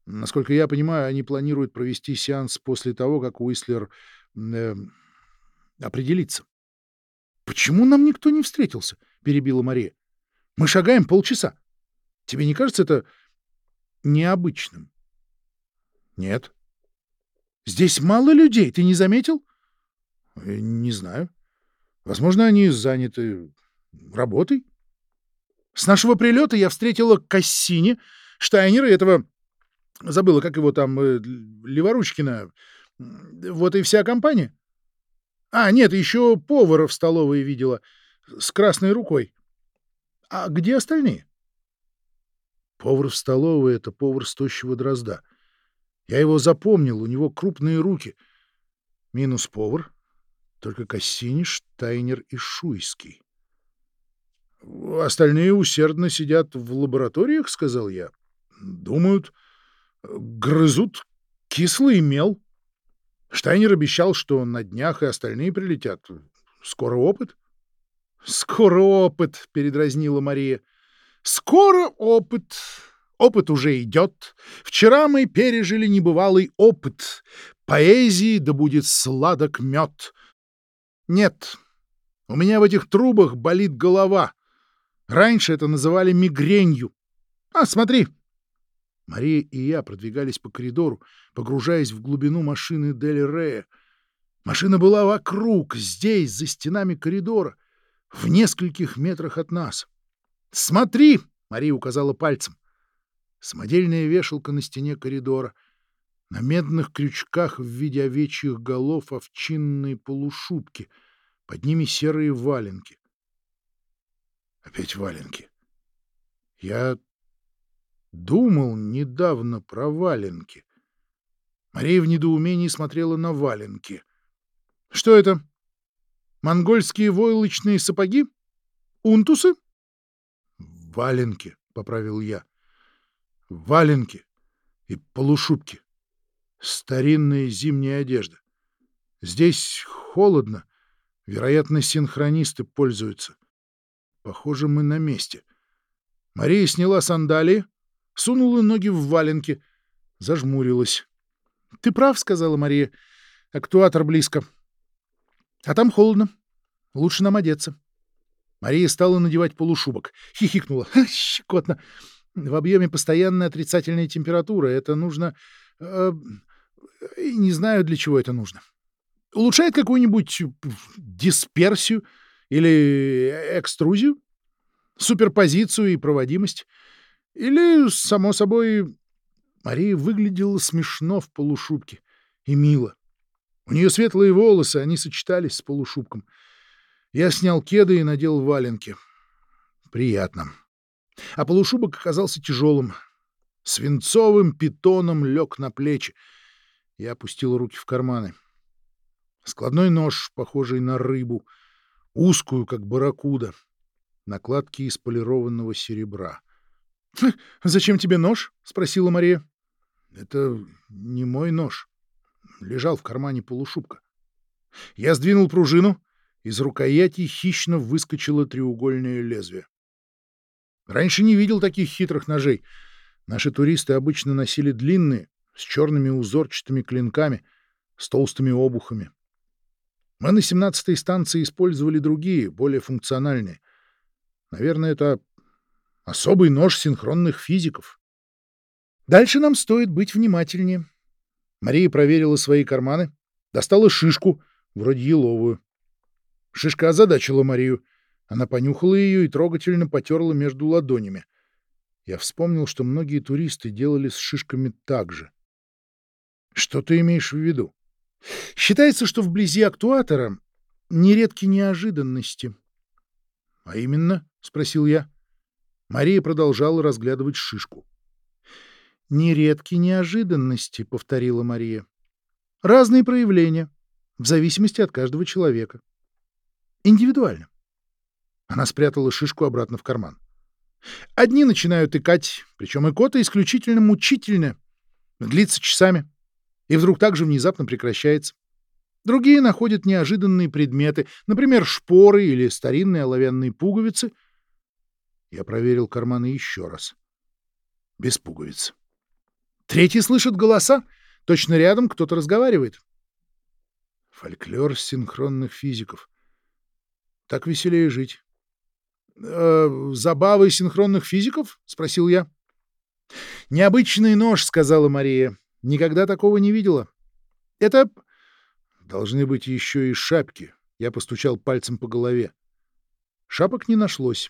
Насколько я понимаю, они планируют провести сеанс после того, как Уислер э, определится. «Почему нам никто не встретился?» — перебила Мария. «Мы шагаем полчаса. Тебе не кажется это необычным?» «Нет». «Здесь мало людей, ты не заметил?» э, «Не знаю. Возможно, они заняты работой». С нашего прилета я встретила Кассини, Штайнера этого... Забыла, как его там... Э, Леворучкина. Вот и вся компания. А, нет, еще повара в столовой видела. С красной рукой. А где остальные? Повар в столовой — это повар с дрозда. Я его запомнил, у него крупные руки. Минус повар, только Кассини, Штайнер и Шуйский. Остальные усердно сидят в лабораториях, — сказал я. Думают, грызут кислый мел. Штайнер обещал, что на днях и остальные прилетят. Скоро опыт? — Скоро опыт, — передразнила Мария. — Скоро опыт. Опыт уже идет. Вчера мы пережили небывалый опыт. Поэзии да будет сладок мед. Нет, у меня в этих трубах болит голова. Раньше это называли мигренью. А, смотри, Мария и я продвигались по коридору, погружаясь в глубину машины Дели Рея. Машина была вокруг, здесь, за стенами коридора, в нескольких метрах от нас. «Смотри!» — Мария указала пальцем. Самодельная вешалка на стене коридора. На медных крючках в виде овечьих голов овчинные полушубки. Под ними серые валенки. Опять валенки. Я Думал недавно про валенки. Мария в недоумении смотрела на валенки. — Что это? Монгольские войлочные сапоги? Унтусы? — Валенки, — поправил я. — Валенки и полушубки. Старинная зимняя одежда. Здесь холодно. Вероятно, синхронисты пользуются. Похоже, мы на месте. Мария сняла сандалии, сунула ноги в валенки, зажмурилась. — Ты прав, — сказала Мария. — Актуатор близко. — А там холодно. Лучше нам одеться. Мария стала надевать полушубок. Хихикнула. *laughs* — Щекотно. В объеме постоянная отрицательная температура. Это нужно... Э, не знаю, для чего это нужно. Улучшает какую-нибудь дисперсию или экструзию? Суперпозицию и проводимость? Или, само собой, Мария выглядела смешно в полушубке и мило. У нее светлые волосы, они сочетались с полушубком. Я снял кеды и надел валенки. Приятно. А полушубок оказался тяжелым. Свинцовым питоном лег на плечи. Я опустил руки в карманы. Складной нож, похожий на рыбу, узкую, как барракуда, накладки из полированного серебра. — Зачем тебе нож? — спросила Мария. — Это не мой нож. Лежал в кармане полушубка. Я сдвинул пружину, из рукояти хищно выскочило треугольное лезвие. Раньше не видел таких хитрых ножей. Наши туристы обычно носили длинные, с черными узорчатыми клинками, с толстыми обухами. Мы на 17-й станции использовали другие, более функциональные. Наверное, это Особый нож синхронных физиков. Дальше нам стоит быть внимательнее. Мария проверила свои карманы, достала шишку, вроде еловую. Шишка озадачила Марию. Она понюхала ее и трогательно потерла между ладонями. Я вспомнил, что многие туристы делали с шишками так же. Что ты имеешь в виду? Считается, что вблизи актуатора нередки неожиданности. — А именно? — спросил я. Мария продолжала разглядывать шишку. «Нередки неожиданности», — повторила Мария. «Разные проявления, в зависимости от каждого человека. Индивидуально». Она спрятала шишку обратно в карман. «Одни начинают икать, причем икота исключительно мучительная, длится часами, и вдруг также внезапно прекращается. Другие находят неожиданные предметы, например, шпоры или старинные оловянные пуговицы — я проверил карманы еще раз. Без пуговиц. Третий слышит голоса. Точно рядом кто-то разговаривает. Фольклор синхронных физиков. Так веселее жить. «Э, «Забавы синхронных физиков?» — спросил я. «Необычный нож», — сказала Мария. «Никогда такого не видела. Это...» «Должны быть еще и шапки». Я постучал пальцем по голове. Шапок не нашлось.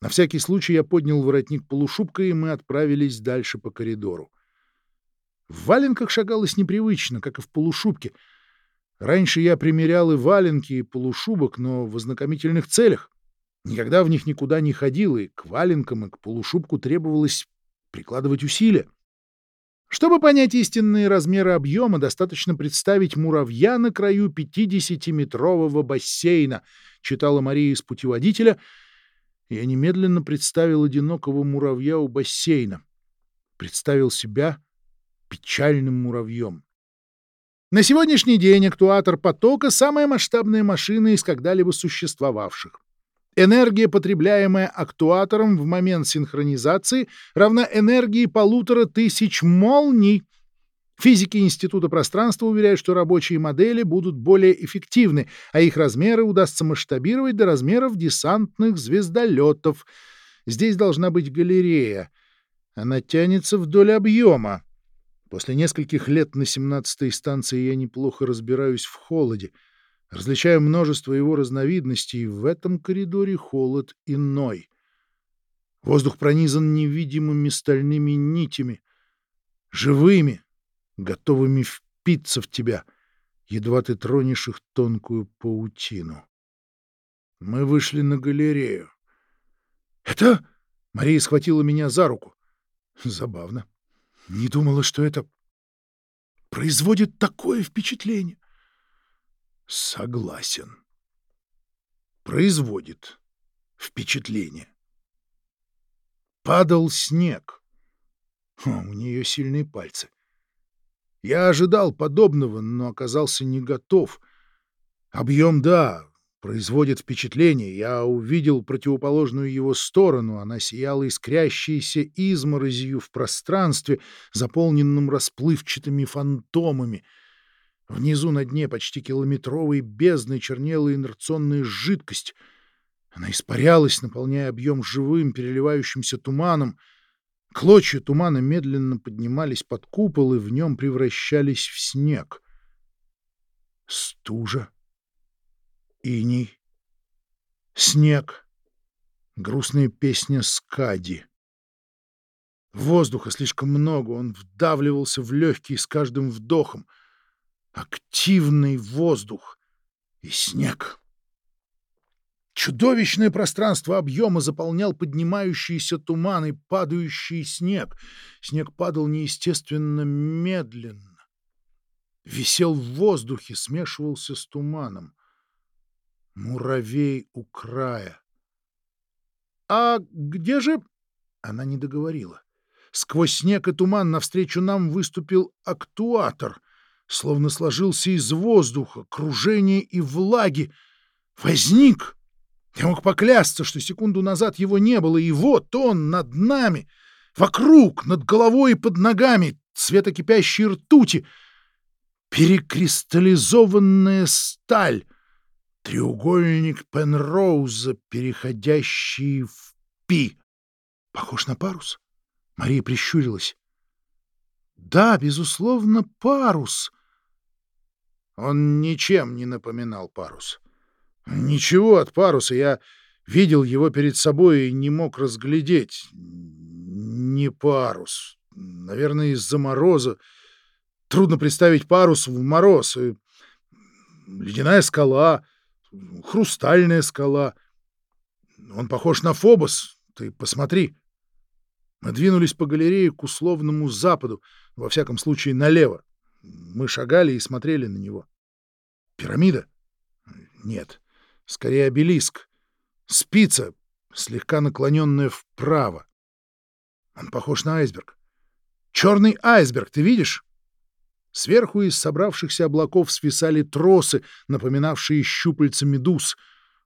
На всякий случай я поднял воротник полушубка, и мы отправились дальше по коридору. В валенках шагалось непривычно, как и в полушубке. Раньше я примерял и валенки, и полушубок, но в ознакомительных целях. Никогда в них никуда не ходил, и к валенкам, и к полушубку требовалось прикладывать усилия. Чтобы понять истинные размеры объема, достаточно представить муравья на краю 50-метрового бассейна, читала Мария из путеводителя — я немедленно представил одинокого муравья у бассейна. Представил себя печальным муравьем. На сегодняшний день актуатор потока — самая масштабная машина из когда-либо существовавших. Энергия, потребляемая актуатором в момент синхронизации, равна энергии полутора тысяч молний. Физики Института пространства уверяют, что рабочие модели будут более эффективны, а их размеры удастся масштабировать до размеров десантных звездолетов. Здесь должна быть галерея. Она тянется вдоль объема. После нескольких лет на 17-й станции я неплохо разбираюсь в холоде. Различаю множество его разновидностей, в этом коридоре холод иной. Воздух пронизан невидимыми стальными нитями, живыми, готовыми впиться в тебя, едва ты тронешь их тонкую паутину. Мы вышли на галерею. «Это...» — Мария схватила меня за руку. Забавно. Не думала, что это производит такое впечатление. Согласен. Производит впечатление. Падал снег. О, у нее сильные пальцы. Я ожидал подобного, но оказался не готов. Объем — да, производит впечатление. Я увидел противоположную его сторону. Она сияла искрящейся изморозью в пространстве, заполненном расплывчатыми фантомами. Внизу на дне почти километровой бездной чернела инерционная жидкость. Она испарялась, наполняя объем живым, переливающимся туманом. Клочья тумана медленно поднимались под купол и в нем превращались в снег. Стужа иней, снег, грустная песня Скади. Воздуха слишком много, он вдавливался в легкие с каждым вдохом. Активный воздух и снег. Чудовищное пространство объема заполнял поднимающийся туман и падающий снег. Снег падал неестественно медленно. Висел в воздухе, смешивался с туманом. Муравей у края. «А где же...» Она не договорила. Сквозь снег и туман навстречу нам выступил актуатор, словно сложился из воздуха, кружения и влаги. Возник! Я мог поклясться, что секунду назад его не было, и вот он над нами, вокруг, над головой и под ногами, цвета кипящей ртути, перекристаллизованная сталь, Треугольник Пенроуза, переходящий в пи. Похож на парус? Мария прищурилась. Да, безусловно, парус. Он ничем не напоминал парус. Ничего от паруса. Я видел его перед собой и не мог разглядеть. Не парус. Наверное, из-за мороза. Трудно представить парус в мороз. И ледяная скала хрустальная скала. Он похож на Фобос, ты посмотри. Мы двинулись по галерее к условному западу, во всяком случае налево. Мы шагали и смотрели на него. Пирамида? Нет, скорее обелиск. Спица, слегка наклоненная вправо. Он похож на айсберг. Черный айсберг, ты видишь? Сверху из собравшихся облаков свисали тросы, напоминавшие щупальца медуз.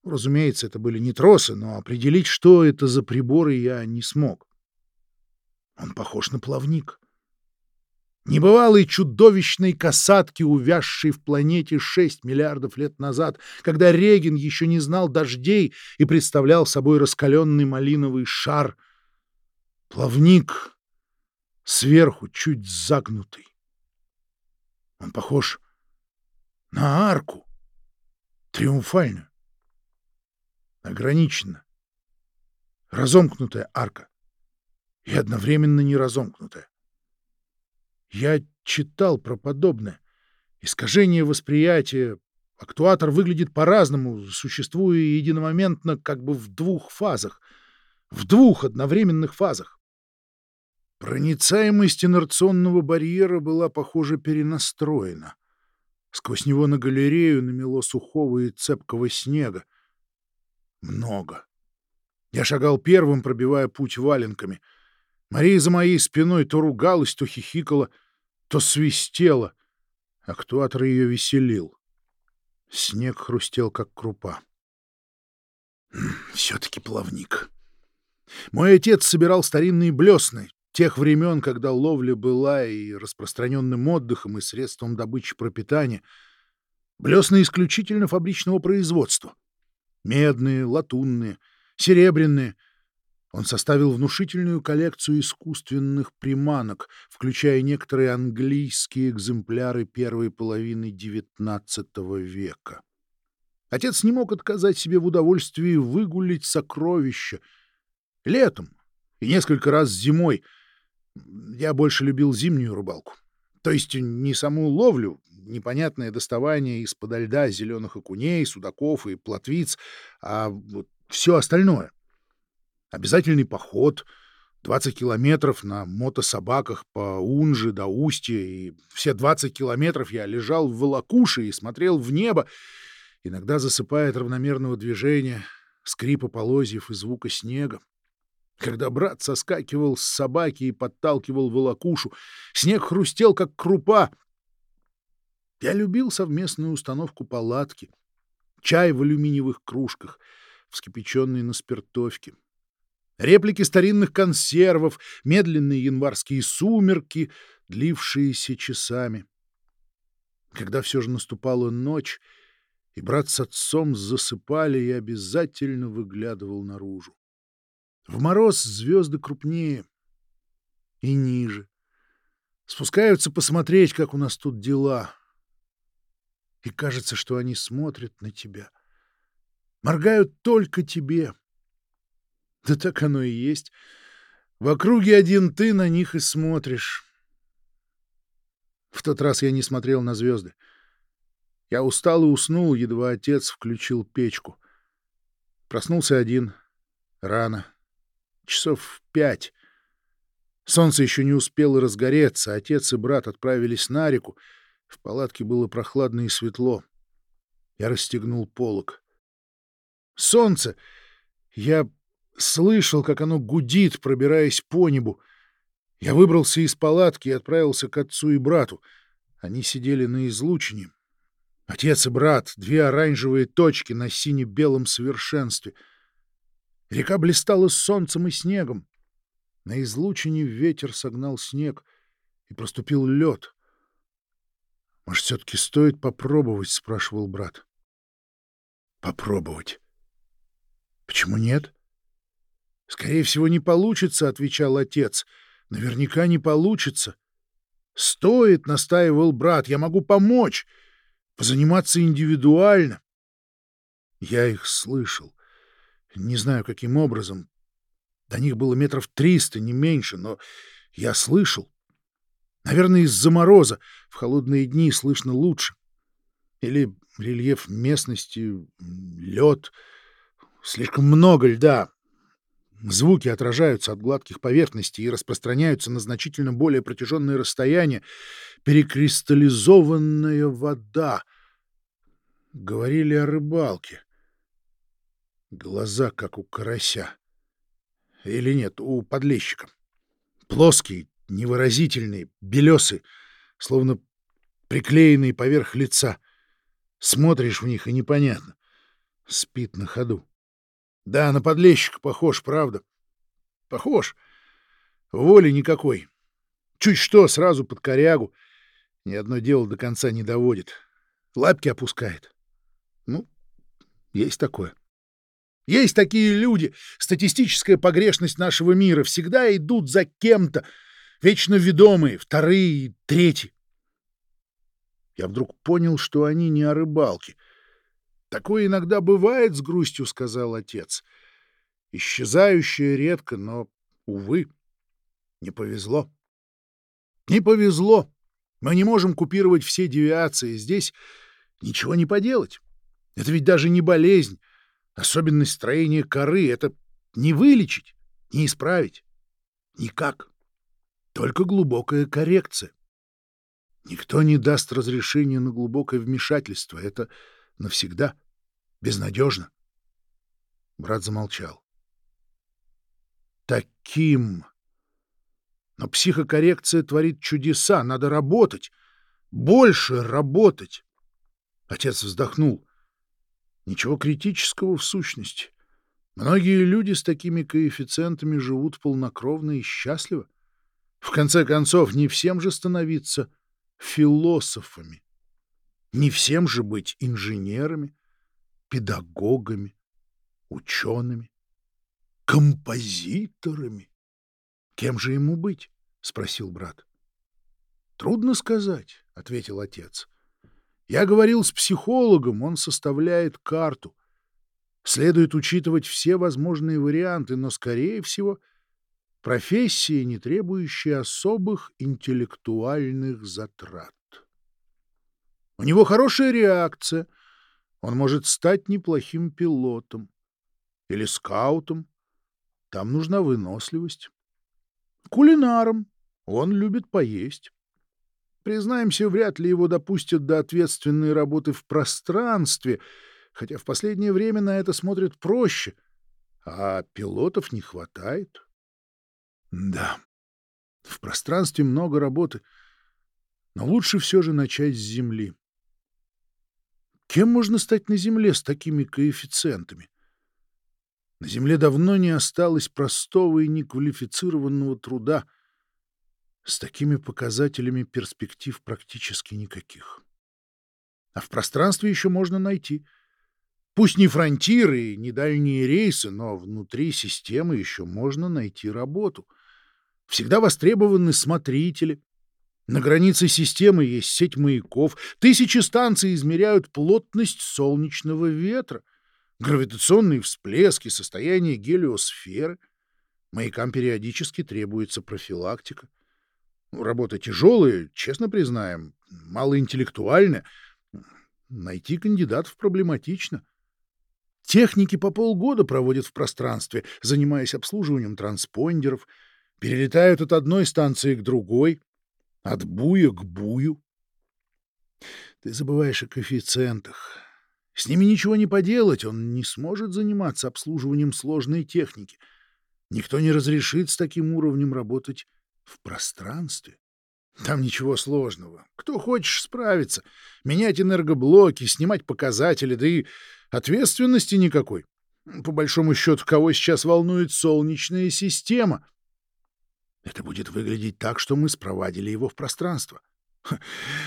Разумеется, это были не тросы, но определить, что это за приборы, я не смог. Он похож на плавник. Небывалой чудовищной касатки, увязшей в планете 6 миллиардов лет назад, когда Реген еще не знал дождей и представлял собой раскаленный малиновый шар. Плавник сверху чуть загнутый. Он похож на арку, триумфальную, ограниченно, разомкнутая арка и одновременно не разомкнутая. Я читал про подобное. Искажение восприятия. Актуатор выглядит по-разному, существуя единомоментно как бы в двух фазах. В двух одновременных фазах. Проницаемость инерционного барьера была, похоже, перенастроена. Сквозь него на галерею намело сухого и цепкого снега. Много. Я шагал первым, пробивая путь валенками. Мария за моей спиной то ругалась, то хихикала, то свистела. Актуатор ее веселил. Снег хрустел, как крупа. Все-таки плавник. Мой отец собирал старинные блесны, тех времен, когда ловля была и распространенным отдыхом, и средством добычи пропитания. Блесны исключительно фабричного производства. Медные, латунные, серебряные — он составил внушительную коллекцию искусственных приманок, включая некоторые английские экземпляры первой половины XIX века. Отец не мог отказать себе в удовольствии выгулить сокровища. Летом и несколько раз зимой. Я больше любил зимнюю рыбалку. То есть не саму ловлю, непонятное доставание из-под льда зеленых окуней, судаков и плотвиц, а вот все остальное. Обязательный поход, 20 километров на мотособаках по Унжи до Устья, и все 20 километров я лежал в волокуше и смотрел в небо, иногда засыпая от равномерного движения, скрипа полозьев и звука снега. Когда брат соскакивал с собаки и подталкивал волокушу, снег хрустел, как крупа. Я любил совместную установку палатки, чай в алюминиевых кружках, вскипяченный на спиртовке, реплики старинных консервов, медленные январские сумерки, длившиеся часами. Когда все же наступала ночь, и брат с отцом засыпали, я обязательно выглядывал наружу. В мороз звезды крупнее и ниже. Спускаются посмотреть, как у нас тут дела. И кажется, что они смотрят на тебя. Моргают только тебе. Да так оно и есть. В округе один ты на них и смотришь. В тот раз я не смотрел на звезды. Я устал и уснул, едва отец включил печку. Проснулся один. Рано. Часов в пять. Солнце еще не успело разгореться. Отец и брат отправились на реку. В палатке было прохладно и светло. Я расстегнул полог. Солнце! Я Слышал, как оно гудит, пробираясь по небу. Я выбрался из палатки и отправился к отцу и брату. Они сидели на излучине. Отец и брат — две оранжевые точки на сине-белом совершенстве. Река блистала солнцем и снегом. На излучине ветер согнал снег, и проступил лед. «Может, все-таки стоит попробовать?» — спрашивал брат. «Попробовать. Почему нет?» «Скорее всего, не получится», — отвечал отец. «Наверняка не получится». «Стоит», — настаивал брат, — «я могу помочь, позаниматься индивидуально». Я их слышал. Не знаю, каким образом. До них было метров триста, не меньше, но я слышал. Наверное, из-за мороза. В холодные дни слышно лучше. Или рельеф местности, лед. Слишком много льда. Звуки отражаются от гладких поверхностей и распространяются на значительно более протяженные расстояния. Перекристаллизованная вода. Говорили о рыбалке. Глаза, как у карася. Или нет, у подлещика. Плоские, невыразительные, белесые, словно приклеенные поверх лица. Смотришь в них, и непонятно. Спит на ходу. Да, на подлещика похож, правда. Похож. Воли никакой. Чуть что, сразу под корягу. Ни одно дело до конца не доводит. Лапки опускает. Ну, есть такое. Есть такие люди. Статистическая погрешность нашего мира. Всегда идут за кем-то. Вечно ведомые, вторые, третьи. Я вдруг понял, что они не о рыбалке — Такое иногда бывает, — с грустью сказал отец. Исчезающее редко, но, увы, не повезло. Не повезло. Мы не можем купировать все девиации. Здесь ничего не поделать. Это ведь даже не болезнь. Особенность строения коры — это не вылечить, не исправить. Никак. Только глубокая коррекция. Никто не даст разрешения на глубокое вмешательство. Это Навсегда? Безнадежно? Брат замолчал. Таким. Но психокоррекция творит чудеса, надо работать. больше работать. Отец вздохнул. Ничего критического в сущности. Многие люди с такими коэффициентами живут полнокровно и счастливо. В конце концов, не всем же становиться философами. Не всем же быть инженерами, педагогами, учеными, композиторами. Кем же ему быть? — спросил брат. — Трудно сказать, — ответил отец. Я говорил с психологом, он составляет карту. Следует учитывать все возможные варианты, но, скорее всего, профессия, не требующая особых интеллектуальных затрат. У него хорошая реакция. Он может стать неплохим пилотом или скаутом. Там нужна выносливость. Кулинаром. Он любит поесть. Признаемся, вряд ли его допустят до ответственной работы в пространстве — хотя в последнее время на это смотрят проще, а пилотов не хватает. Да, в пространстве много работы, но лучше все же начать с Земли. Кем можно стать на Земле с такими коэффициентами? На Земле давно не осталось простого и неквалифицированного труда. С такими показателями перспектив практически никаких. А в пространстве еще можно найти — Пусть не фронтиры и не дальние рейсы, но внутри системы еще можно найти работу. Всегда востребованы смотрители. На границе системы есть сеть маяков. Тысячи станций измеряют плотность солнечного ветра, гравитационные всплески, состояние гелиосферы. Маякам периодически требуется профилактика. Ну, работа тяжелая, честно признаем, малоинтеллектуальная. Найти кандидатов проблематично. Техники по полгода проводят в пространстве, занимаясь обслуживанием транспондеров, перелетают от одной станции к другой, от буя к бую. Ты забываешь о коэффициентах. С ними ничего не поделать, он не сможет заниматься обслуживанием сложной техники. Никто не разрешит с таким уровнем работать в пространстве. Там ничего сложного. Кто хочешь справиться. Менять энергоблоки, снимать показатели, да и Ответственности никакой. По большому счету, кого сейчас волнует Солнечная система? Это будет выглядеть так, что мы спровадили его в пространство.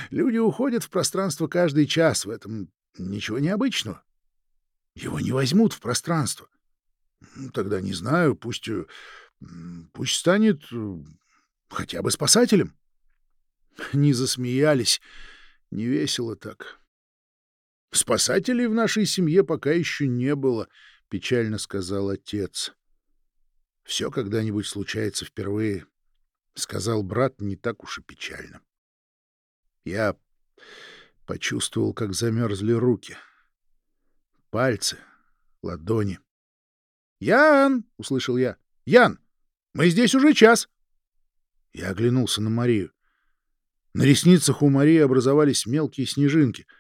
Люди уходят в пространство каждый час, в этом ничего необычного. Его не возьмут в пространство. Тогда не знаю, пусть... Э, пусть станет э, хотя бы спасателем. Не засмеялись. Не весело так. Спасателей в нашей семье пока еще не было, — печально сказал отец. — Все когда-нибудь случается впервые, — сказал брат не так уж и печально. Я почувствовал, как замерзли руки. Пальцы, ладони. «Ян!» — услышал я. «Ян! Мы здесь уже час!» Я оглянулся на Марию. На ресницах у Марии образовались мелкие снежинки —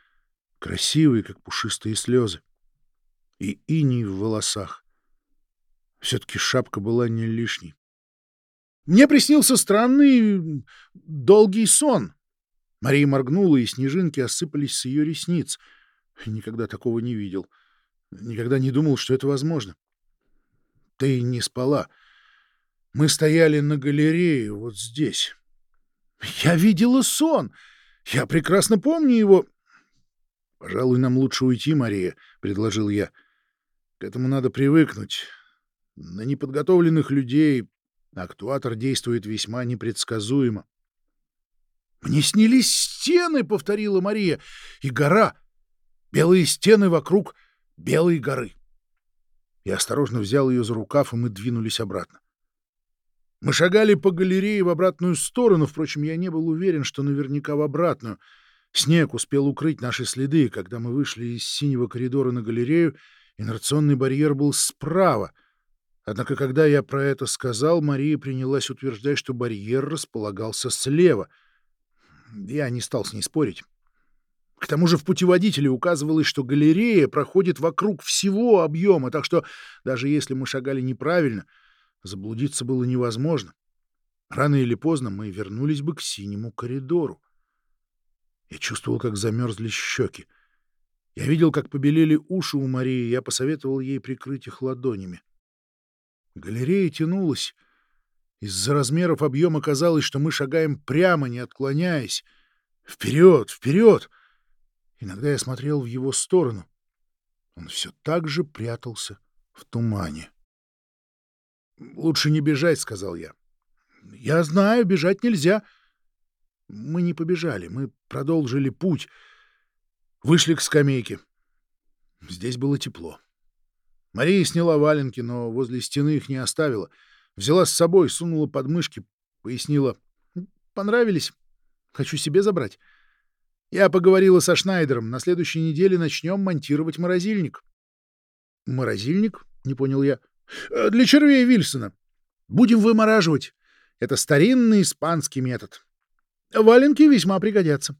красивые, как пушистые слезы, и иней в волосах. Все-таки шапка была не лишней. Мне приснился странный долгий сон. Мария моргнула, и снежинки осыпались с ее ресниц. Никогда такого не видел. Никогда не думал, что это возможно. Ты не спала. Мы стояли на галерее вот здесь. Я видела сон. Я прекрасно помню его. «Пожалуй, нам лучше уйти, Мария», — предложил я. «К этому надо привыкнуть. На неподготовленных людей актуатор действует весьма непредсказуемо». «Мне снились стены», — повторила Мария, — «и гора. Белые стены вокруг белой горы». Я осторожно взял ее за рукав, и мы двинулись обратно. Мы шагали по галерее в обратную сторону, впрочем, я не был уверен, что наверняка в обратную — Снег успел укрыть наши следы, когда мы вышли из синего коридора на галерею, инерционный барьер был справа. Однако, когда я про это сказал, Мария принялась утверждать, что барьер располагался слева. Я не стал с ней спорить. К тому же в путеводителе указывалось, что галерея проходит вокруг всего объема, так что даже если мы шагали неправильно, заблудиться было невозможно. Рано или поздно мы вернулись бы к синему коридору. Я чувствовал, как замерзли щеки. Я видел, как побелели уши у Марии, я посоветовал ей прикрыть их ладонями. Галерея тянулась. Из-за размеров объема казалось, что мы шагаем прямо, не отклоняясь. Вперед, вперед! Иногда я смотрел в его сторону. Он все так же прятался в тумане. «Лучше не бежать», — сказал я. «Я знаю, бежать нельзя». Мы не побежали, мы продолжили путь. Вышли к скамейке. Здесь было тепло. Мария сняла валенки, но возле стены их не оставила. Взяла с собой, сунула под мышки, пояснила. «Понравились. Хочу себе забрать. Я поговорила со Шнайдером. На следующей неделе начнем монтировать морозильник». «Морозильник?» — не понял я. «Э, «Для червей Вильсона. Будем вымораживать. Это старинный испанский метод. Валенки весьма пригодятся.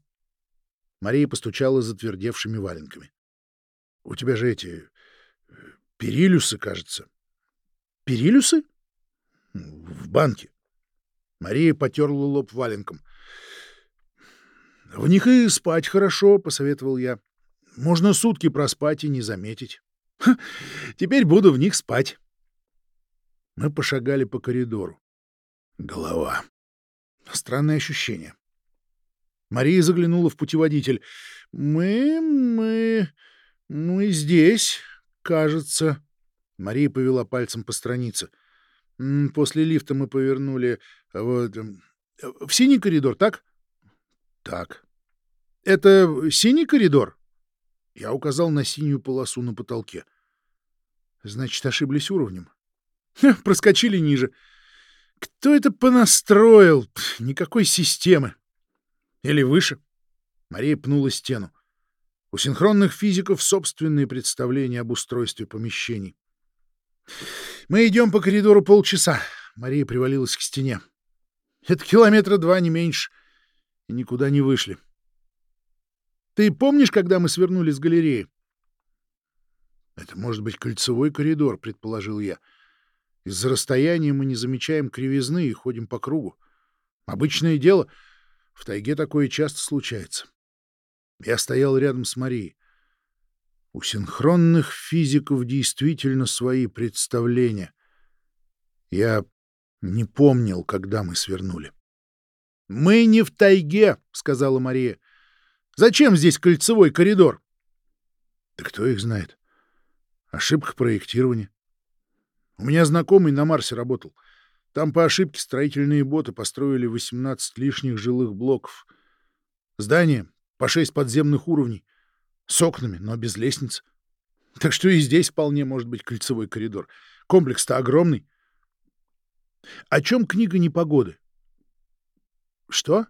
Мария постучала затвердевшими валенками. — У тебя же эти... Перилюсы, кажется. — Перилюсы? — В банке. Мария потерла лоб валенком. — В них и спать хорошо, — посоветовал я. — Можно сутки проспать и не заметить. — Теперь буду в них спать. Мы пошагали по коридору. Голова. Странное ощущение. Мария заглянула в путеводитель. «Мы... мы... мы здесь, кажется». Мария повела пальцем по странице. «После лифта мы повернули... Вот, эм, в синий коридор, так?» «Так». «Это синий коридор?» Я указал на синюю полосу на потолке. «Значит, ошиблись уровнем». «Проскочили ниже». «Кто это понастроил? Никакой системы». Или выше. Мария пнула стену. У синхронных физиков собственные представления об устройстве помещений. Мы идем по коридору полчаса. Мария привалилась к стене. Это километра два, не меньше. И никуда не вышли. Ты помнишь, когда мы свернули с галереи? Это может быть кольцевой коридор, предположил я. Из-за расстояния мы не замечаем кривизны и ходим по кругу. Обычное дело — в тайге такое часто случается. Я стоял рядом с Марией. У синхронных физиков действительно свои представления. Я не помнил, когда мы свернули. — Мы не в тайге, — сказала Мария. — Зачем здесь кольцевой коридор? — Да кто их знает? Ошибка проектирования. У меня знакомый на Марсе работал — там по ошибке строительные боты построили 18 лишних жилых блоков. Здание по шесть подземных уровней, с окнами, но без лестниц. Так что и здесь вполне может быть кольцевой коридор. Комплекс-то огромный. О чем книга непогоды? Что?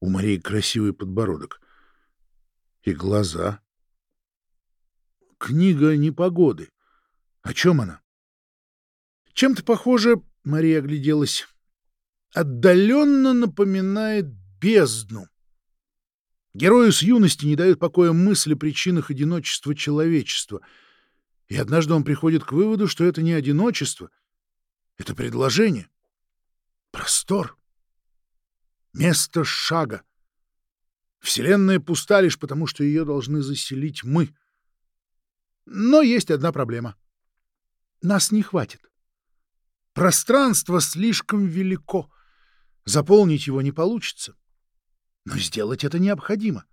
У Марии красивый подбородок. И глаза. Книга непогоды. О чем она? Чем-то похоже Мария огляделась. Отдаленно напоминает бездну. Герою с юности не дают покоя мысли о причинах одиночества человечества. И однажды он приходит к выводу, что это не одиночество, это предложение. Простор. Место шага. Вселенная пуста лишь потому, что ее должны заселить мы. Но есть одна проблема. Нас не хватит. Пространство слишком велико. Заполнить его не получится. Но сделать это необходимо.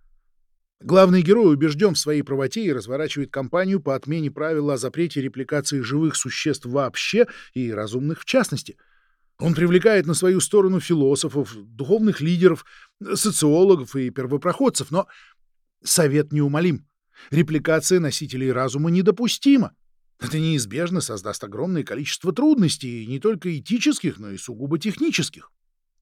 Главный герой убежден в своей правоте и разворачивает кампанию по отмене правила о запрете репликации живых существ вообще и разумных в частности. Он привлекает на свою сторону философов, духовных лидеров, социологов и первопроходцев, но совет неумолим. Репликация носителей разума недопустима. Это неизбежно создаст огромное количество трудностей, не только этических, но и сугубо технических.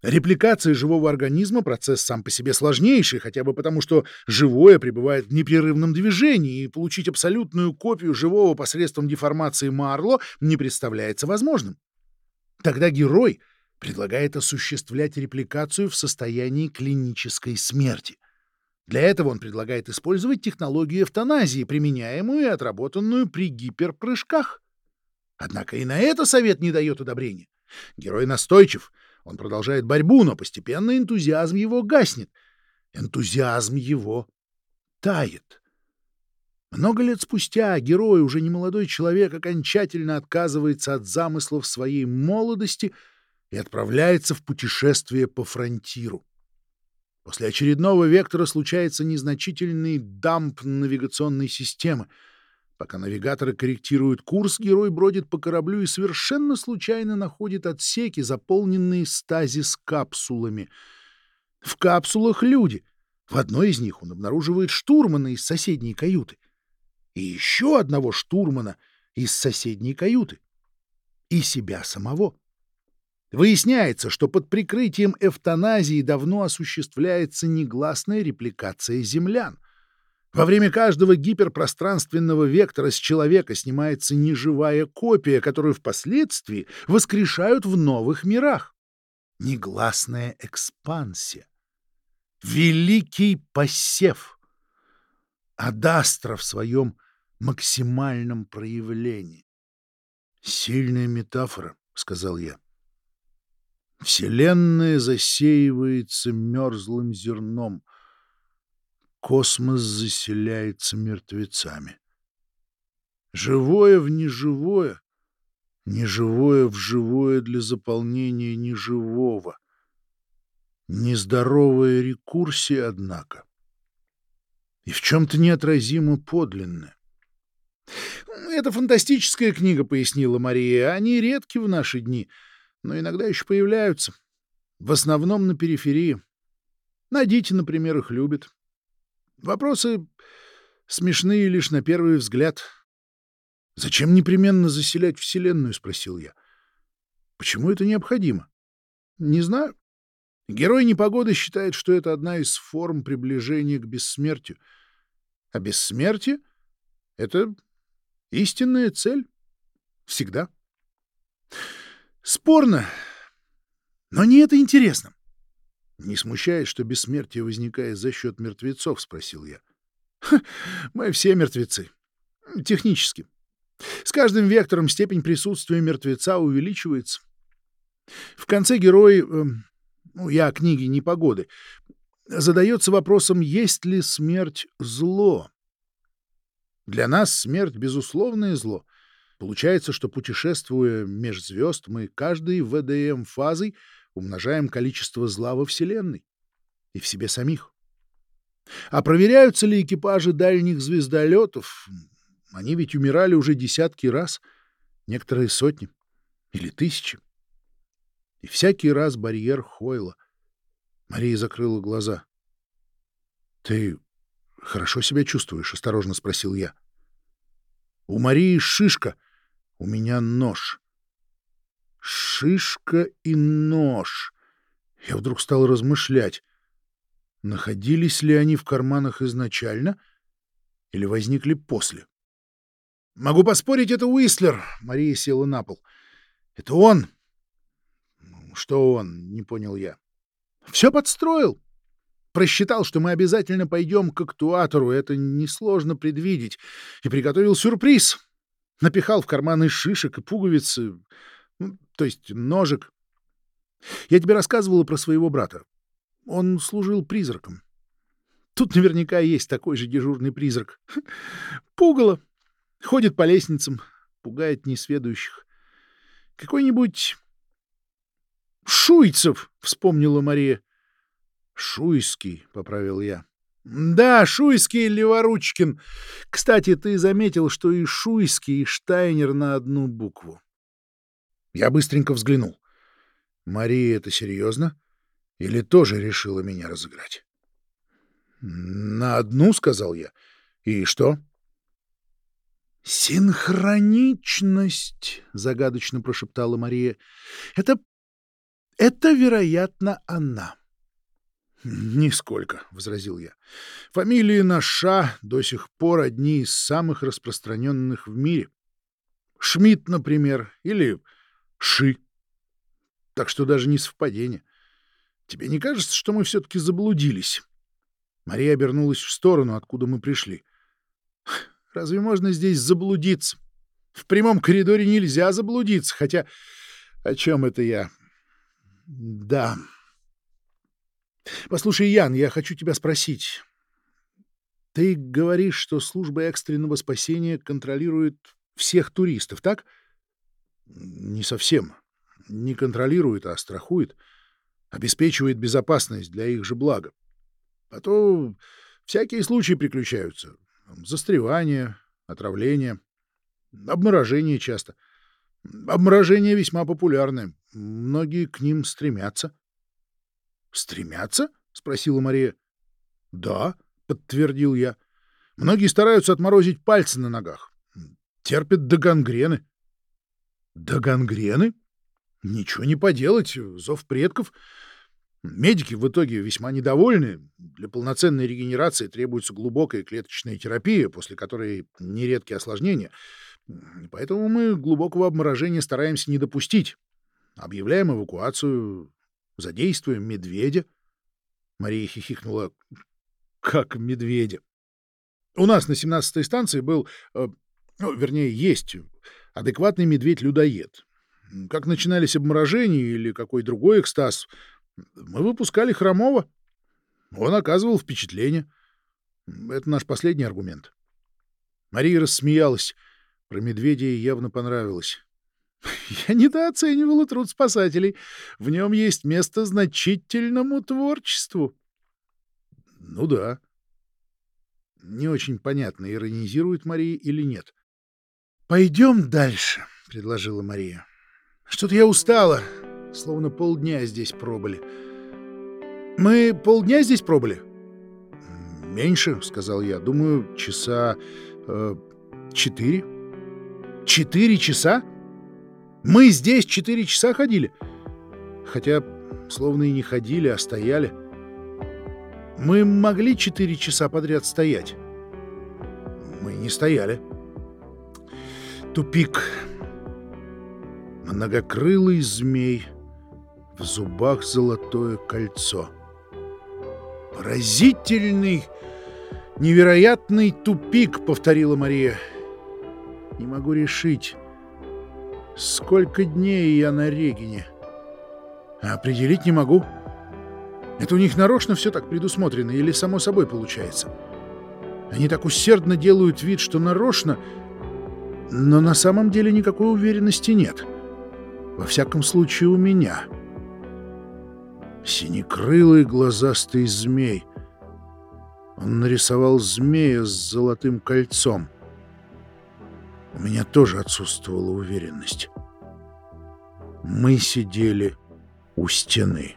Репликация живого организма — процесс сам по себе сложнейший, хотя бы потому, что живое пребывает в непрерывном движении, и получить абсолютную копию живого посредством деформации Марло не представляется возможным. Тогда герой предлагает осуществлять репликацию в состоянии клинической смерти. Для этого он предлагает использовать технологию эвтаназии, применяемую и отработанную при гиперпрыжках. Однако и на это совет не дает одобрения. Герой настойчив, он продолжает борьбу, но постепенно энтузиазм его гаснет. Энтузиазм его тает. Много лет спустя герой, уже не молодой человек, окончательно отказывается от замыслов своей молодости и отправляется в путешествие по фронтиру. После очередного вектора случается незначительный дамп навигационной системы. Пока навигаторы корректируют курс, герой бродит по кораблю и совершенно случайно находит отсеки, заполненные стазис-капсулами. В капсулах люди. В одной из них он обнаруживает штурмана из соседней каюты. И еще одного штурмана из соседней каюты. И себя самого. Выясняется, что под прикрытием эвтаназии давно осуществляется негласная репликация землян. Во время каждого гиперпространственного вектора с человека снимается неживая копия, которую впоследствии воскрешают в новых мирах. Негласная экспансия. Великий посев. Адастра в своем максимальном проявлении. «Сильная метафора», — сказал я. Вселенная засеивается мерзлым зерном. Космос заселяется мертвецами. Живое в неживое, неживое в живое для заполнения неживого. Нездоровая рекурсия, однако. И в чем-то неотразимо подлинная. «Это фантастическая книга», — пояснила Мария. «Они редки в наши дни» но иногда еще появляются. В основном на периферии. Найдите, например, их любят. Вопросы смешные лишь на первый взгляд. «Зачем непременно заселять Вселенную?» — спросил я. «Почему это необходимо?» «Не знаю. Герой непогоды считает, что это одна из форм приближения к бессмертию. А бессмертие — это истинная цель. Всегда». Спорно, но не это интересно. — Не смущает, что бессмертие возникает за счет мертвецов? — спросил я. — Мы все мертвецы. Технически. С каждым вектором степень присутствия мертвеца увеличивается. В конце герой, э, ну, я книги непогоды, задается вопросом, есть ли смерть зло. Для нас смерть — безусловное зло, Получается, что путешествуя меж звезд, мы каждой ВДМ-фазой умножаем количество зла во Вселенной и в себе самих. А проверяются ли экипажи дальних звездолетов? Они ведь умирали уже десятки раз, некоторые сотни или тысячи. И всякий раз барьер Хойла. Мария закрыла глаза. — Ты хорошо себя чувствуешь? — осторожно спросил я. — У Марии шишка, у меня нож. Шишка и нож. Я вдруг стал размышлять, находились ли они в карманах изначально или возникли после. «Могу поспорить, это Уистлер!» — Мария села на пол. «Это он!» «Что он?» — не понял я. «Все подстроил!» Просчитал, что мы обязательно пойдем к актуатору, это несложно предвидеть, и приготовил сюрприз напихал в карманы шишек и пуговицы, ну, то есть ножек. Я тебе рассказывала про своего брата. Он служил призраком. Тут наверняка есть такой же дежурный призрак. *laughs* Пугало. Ходит по лестницам, пугает несведущих. Какой-нибудь Шуйцев, вспомнила Мария. Шуйский, поправил я. Да, Шуйский Леворучкин. Кстати, ты заметил, что и Шуйский, и Штайнер на одну букву. Я быстренько взглянул. Мария это серьезно? Или тоже решила меня разыграть? На одну, сказал я. И что? Синхроничность, загадочно прошептала Мария. Это это, вероятно, она. «Нисколько», — возразил я. «Фамилии Наша до сих пор одни из самых распространенных в мире. Шмидт, например, или Ши. Так что даже не совпадение. Тебе не кажется, что мы все-таки заблудились?» Мария обернулась в сторону, откуда мы пришли. «Разве можно здесь заблудиться? В прямом коридоре нельзя заблудиться, хотя... О чем это я? Да...» Послушай, Ян, я хочу тебя спросить. Ты говоришь, что служба экстренного спасения контролирует всех туристов, так? Не совсем. Не контролирует, а страхует. Обеспечивает безопасность для их же блага. А то всякие случаи приключаются. Застревание, отравление, обморожение часто. Обморожение весьма популярное. Многие к ним стремятся. — Стремятся? — спросила Мария. — Да, — подтвердил я. — Многие стараются отморозить пальцы на ногах. Терпят до гангрены. — До гангрены? Ничего не поделать, зов предков. Медики в итоге весьма недовольны. Для полноценной регенерации требуется глубокая клеточная терапия, после которой нередкие осложнения. Поэтому мы глубокого обморожения стараемся не допустить. Объявляем эвакуацию, задействуем медведя. Мария хихикнула. Как медведя? У нас на 17-й станции был, э, ну, вернее, есть адекватный медведь-людоед. Как начинались обморожения или какой другой экстаз, мы выпускали хромого. Он оказывал впечатление. Это наш последний аргумент. Мария рассмеялась. Про медведя ей явно понравилось. *laughs* Я недооценивала труд спасателей. В нем есть место значительному творчеству. Ну да. Не очень понятно, иронизирует Мария или нет. Пойдем дальше, предложила Мария. Что-то я устала, словно полдня здесь пробыли. Мы полдня здесь пробыли? Меньше, сказал я. Думаю, часа э, четыре. Четыре часа? Мы здесь четыре часа ходили? Хотя, словно и не ходили, а стояли. Мы могли четыре часа подряд стоять? Мы не стояли. Тупик. Многокрылый змей, в зубах золотое кольцо. Поразительный, невероятный тупик, повторила Мария. Не могу решить, сколько дней я на Регине. Определить не могу. Это у них нарочно все так предусмотрено или само собой получается? Они так усердно делают вид, что нарочно, но на самом деле никакой уверенности нет. Во всяком случае, у меня. Синекрылый глазастый змей. Он нарисовал змея с золотым кольцом. У меня тоже отсутствовала уверенность. Мы сидели у стены.